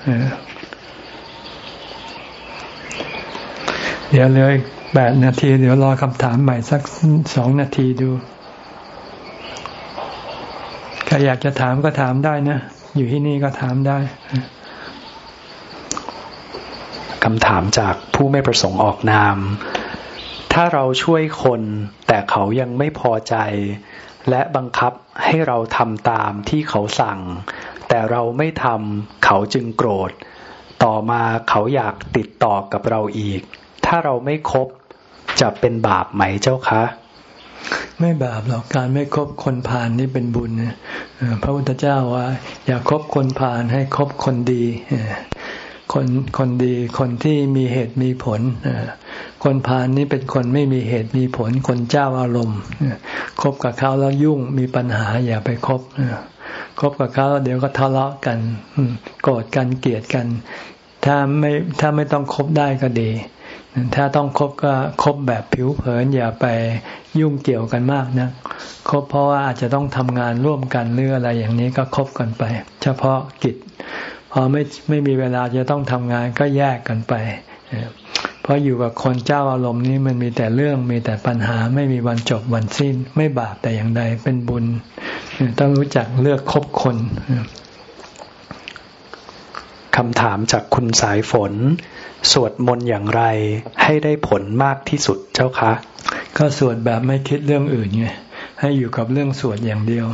เดี๋ยวเลยแปดนาที เดี๋ยวรอคำถามใหม่สักสองนาทีดูใครอยากจะถามก็ถามได้นะ อยู่ที่นี่ก็ถามได้คำถามจากผู้ไม่ประสงค์ออกนาม ถ้าเราช่วยคน แต่เขายังไม่พอใจ และบังคับให้เราทำตามที่เขาสั่ง แต่เราไม่ทำเขาจึงโกรธ ต่อมาเขาอยากติดต่อกับเราอีก ถ้าเราไม่คบจะเป็นบาปไหมเจ้าคะ ไม่บาปหรอกการไม่คบคนผ่านนี่เป็นบุญพระพุทธเจ้าว่า อย่าคบคนผ่านให้คบคนดีคนคนดีคนที่มีเหตุมีผลคนพาลนี่เป็นคนไม่มีเหตุมีผล คนเจ้าอารมณ์คบกับเขาแล้วยุ่งมีปัญหาอย่าไปคบคบกับเขาแล้วเดี๋ยวก็ทะเลาะกันโกรธกันเกลียดกัน ถ้าไม่ถ้าไม่ต้องคบได้ก็ดี ถ้าต้องคบก็คบแบบผิวเผินอย่าไปยุ่งเกี่ยวกันมากนะคบเพราะว่าอาจจะต้องทำงานร่วมกันหรืออะไรอย่างนี้ก็คบกันไป เฉพาะกิจ พอไม่ไม่มีเวลาจะต้องทำงานก็แยกกันไป เพราะอยู่กับคนเจ้าอารมณ์นี้มันมีแต่เรื่องมีแต่ปัญหาไม่มีวันจบวันสิ้น ไม่บาปแต่อย่างใดเป็นบุญ ต้องรู้จักเลือกคบคน คำถามจากคุณสายฝน สวดมนต์อย่างไรให้ได้ผลมากที่สุดเจ้าคะ ก็สวดแบบไม่คิดเรื่องอื่นไงให้อยู่กับเรื่องสวดอย่างเดียว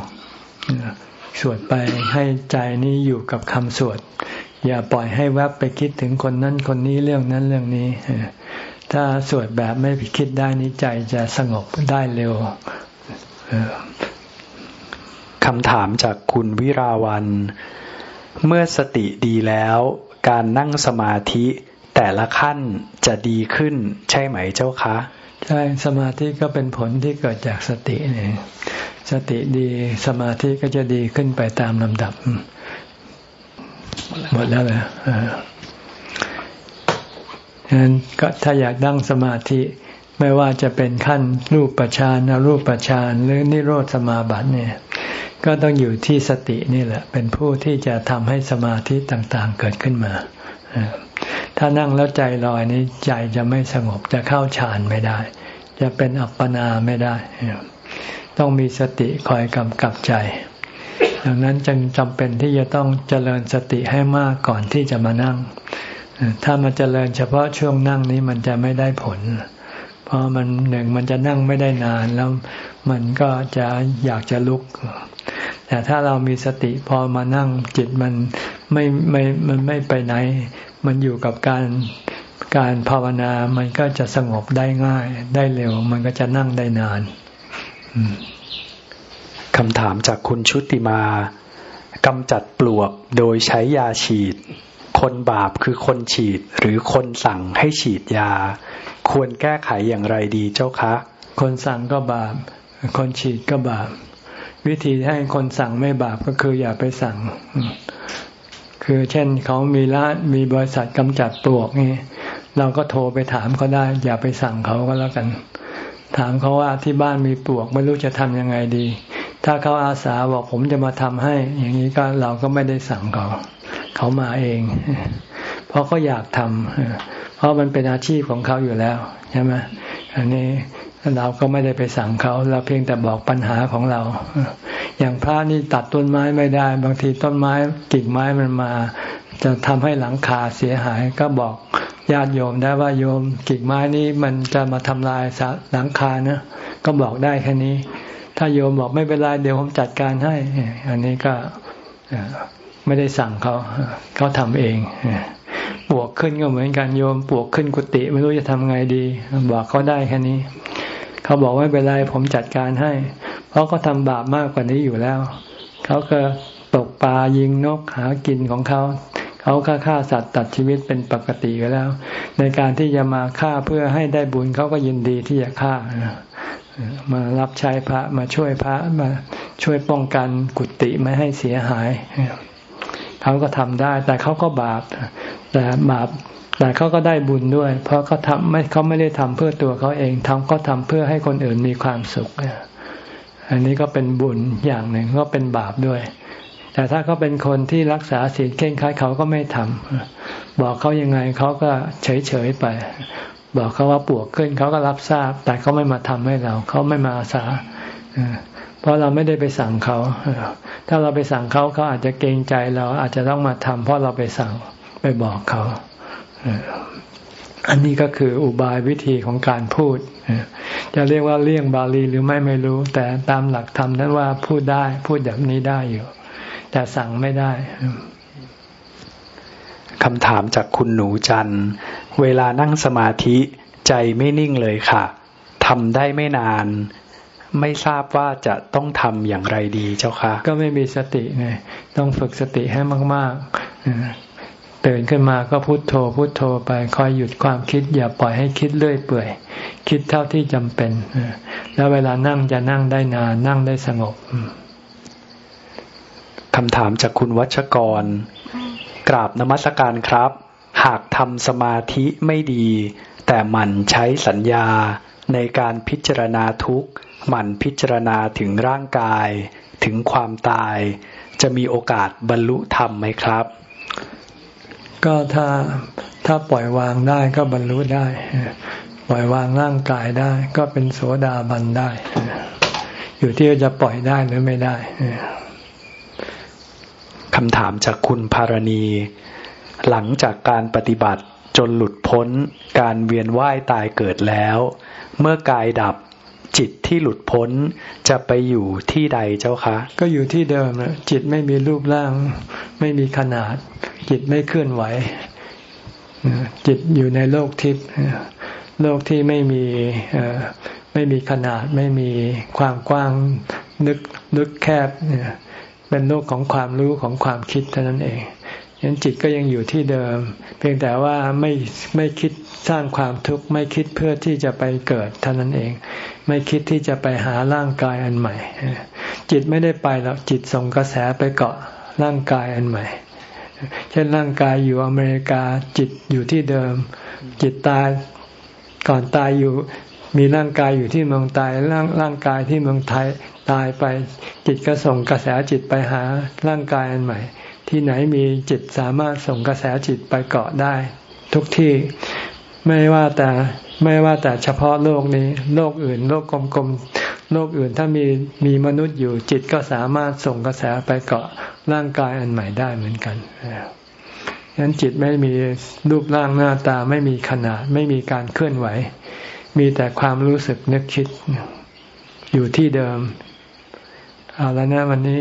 สวดไปให้ใจนี้อยู่กับคำสวด อย่าปล่อยให้แวบไปคิดถึงคนนั้นคนนี้เรื่องนั้นเรื่องนี้ถ้าสวดแบบไม่ไปคิดได้นี้ใจจะสงบได้เร็วคำถามจากคุณวิราวัน เมื่อสติดีแล้ว การนั่งสมาธิแต่ละขั้นจะดีขึ้นใช่ไหมเจ้าคะ ใช่สมาธิก็เป็นผลที่เกิดจากสตินี่สติดีสมาธิก็จะดีขึ้นไปตามลำดับ หมดแล้วเลยฉะนั้นก็ถ้าอยากดั้งสมาธิไม่ว่าจะเป็นขั้นรูปปัจานรูปปัจานหรือนิโรธสมาบัติเนี่ย ก็ต้องอยู่ที่สตินี่แหละ เป็นผู้ที่จะทำให้สมาธิต่างๆเกิดขึ้นมา ถ้านั่งแล้วใจลอยนี้ใจจะไม่สงบจะเข้าฌานไม่ได้ จะเป็นอัปปนาไม่ได้ ต้องมีสติคอยกำกับใจ ดังนั้นจึงจำเป็นที่จะต้องเจริญสติให้มากก่อนที่จะมานั่ง ถ้ามันเจริญเฉพาะช่วงนั่งนี้มันจะไม่ได้ผล เพราะมันหนึ่งมันจะนั่งไม่ได้นานแล้วมันก็จะอยากจะลุก แต่ถ้าเรามีสติพอมานั่งจิตมันไม่ไม่มันไม่ไปไหน มันอยู่กับการการภาวนา มันก็จะสงบได้ง่าย ได้เร็ว มันก็จะนั่งได้นานคำถามจากคุณชุติมากำจัดปลวกโดยใช้ยาฉีด คนบาปคือคนฉีดหรือคนสั่งให้ฉีดยา ควรแก้ไขอย่างไรดีเจ้าคะ คนสั่งก็บาป คนฉีดก็บาป วิธีให้คนสั่งไม่บาปก็คืออย่าไปสั่ง คือเช่นเขามีร้านมีบริษัทกำจัดปลวกนี่เราก็โทรไปถามเขาได้ อย่าไปสั่งเขาก็แล้วกัน ถามเขาว่าที่บ้านมีปลวกไม่รู้จะทำยังไงดี ถ้าเขาอาสาบอกผมจะมาทำให้ อย่างนี้ก็เราก็ไม่ได้สั่งเขา เขามาเอง เพราะเขาอยากทำเพราะมันเป็นอาชีพของเขาอยู่แล้วใช่ไหมอันนี้เราก็ไม่ได้ไปสั่งเขา เราเพียงแต่บอกปัญหาของเรา อย่างพระนี่ตัดต้นไม้ไม่ได้ บางทีต้นไม้กิ่งไม้มันมา จะทำให้หลังคาเสียหายก็บอกญาติโยมได้ว่าโยมกิ่งไม้นี้มันจะมาทำลายหลังคานะก็บอกได้แค่นี้ ถ้าโยมบอกไม่เป็นไรเดี๋ยวผมจัดการให้ อันนี้ก็ ไม่ได้สั่งเขา เขาทำเองปวกขึ้นก็เหมือนกันโยมปวกขึ้นกุฏิไม่รู้จะทำไงดี บอกเขาได้แค่นี้ เขาบอกไม่เป็นไรผมจัดการให้ เพราะเขาทาบาปมากกว่านี้อยู่แล้ว เขาก็ตกปลายิงนกหากินของเขาเขาฆ่าฆ่าสัตว์ตัดชีวิตเป็นปกติอยู่แล้ว ในการที่จะมาฆ่าเพื่อให้ได้บุญเขาก็ยินดีที่จะฆ่ามารับใช้พระมาช่วยพระมาช่วยป้องกันกุฏิไม่ให้เสียหาย เขาก็ทำได้ แต่เขาก็บาป แต่บาปแต่เขาก็ได้บุญด้วย เพราะเขาทำไม่เขาไม่ได้ทำเพื่อตัวเขาเองทำก็ทำเพื่อให้คนอื่นมีความสุขอันนี้ก็เป็นบุญอย่างหนึ่งก็เป็นบาปด้วย แต่ถ้าเขาเป็นคนที่รักษาศีลเข่งคัดเขาก็ไม่ทำบอกเขายังไงเขาก็เฉยเฉยไป บอกเขาว่าปวกขึ้นเขาก็รับทราบ แต่เขาไม่มาทำให้เราเขาไม่มาอาสา ราะเราไม่ได้ไปสั่งเขา ถ้าเราไปสั่งเขาเขาอาจจะเกรงใจเราอาจจะต้องมาทำเพราะเราไปสั่งไปบอกเขา อันนี้ก็คืออุบายวิธีของการพูด จะเรียกว่าเลี่ยงบาลีหรือไม่ไม่รู้ แต่ตามหลักธรรมนั้นว่าพูดได้พูดแบบนี้ได้อยู่ แต่สั่งไม่ได้คำถามจากคุณหนูจัน เวลานั่งสมาธิใจไม่นิ่งเลยค่ะทำได้ไม่นาน ไม่ทราบว่าจะต้องทำอย่างไรดีเจ้าค่ะ ก็ไม่มีสติไงต้องฝึกสติให้มากๆตื่นขึ้นมาก็พุโทโธ พุโทโธไปคอยหยุดความคิด อย่าปล่อยให้คิดเลื่อยเปื่อย คิดเท่าที่จำเป็น แล้วเวลานั่งจะนั่งได้นานนั่งได้สงบคำถามจากคุณวัชกร กราบนมัสการครับ หากทำสมาธิไม่ดี แต่มันใช้สัญญาในการพิจารณาทุกข์ หมั่นพิจารณาถึงร่างกาย ถึงความตาย จะมีโอกาสบรรลุธรรมไหมครับ ก็ถ้าถ้าปล่อยวางได้ก็บรรลุได้ ปล่อยวางร่างกายได้ ก็เป็นโสดาบันได้ อยู่ที่จะปล่อยได้หรือไม่ได้คำถามจากคุณภารณี หลังจากการปฏิบัติจนหลุดพ้นการเวียนว่ายตายเกิดแล้ว เมื่อกายดับ จิตที่หลุดพ้นจะไปอยู่ที่ใดเจ้าคะ ก็อยู่ที่เดิมนะจิตไม่มีรูปร่าง ไม่มีขนาด จิตไม่เคลื่อนไหว จิตอยู่ในโลกทิพย์โลกที่ไม่มีไม่มีขนาด ไม่มีความกว้างนึกนึกแคบเป็นโลกของความรู้ของความคิดเท่านั้นเอง ยันจิตก็ยังอยู่ที่เดิม เพียงแต่ว่าไม่ไม่คิดสร้างความทุกข์ไม่คิดเพื่อที่จะไปเกิดเท่านั้นเอง ไม่คิดที่จะไปหาร่างกายอันใหม่ จิตไม่ได้ไปหรอกจิตส่งกระแสไปเกาะร่างกายอันใหม่ เช่นร่างกายอยู่อเมริกาจิตอยู่ที่เดิม จิตตายก่อนตายอยู่มีร่างกายอยู่ที่เมืองตายร่างร่างกายที่เมืองไทยตายไปจิตก็ส่งกระแสจิตไปหาร่างกายอันใหม่ ที่ไหนมีจิตสามารถส่งกระแสจิตไปเกาะได้ ทุกที่ไม่ว่าแต่ไม่ว่าแต่เฉพาะโลกนี้ โลกอื่น โลกกลมๆ โลกอื่นถ้ามีมีมนุษย์อยู่จิตก็สามารถส่งกระแสไปเกาะร่างกายอันใหม่ได้เหมือนกันฉะนั้นจิตไม่มีรูปร่างหน้าตาไม่มีขนาด ไม่มีการเคลื่อนไหว มีแต่ความรู้สึกนึกคิดอยู่ที่เดิมเอาแล้วนะวันนี้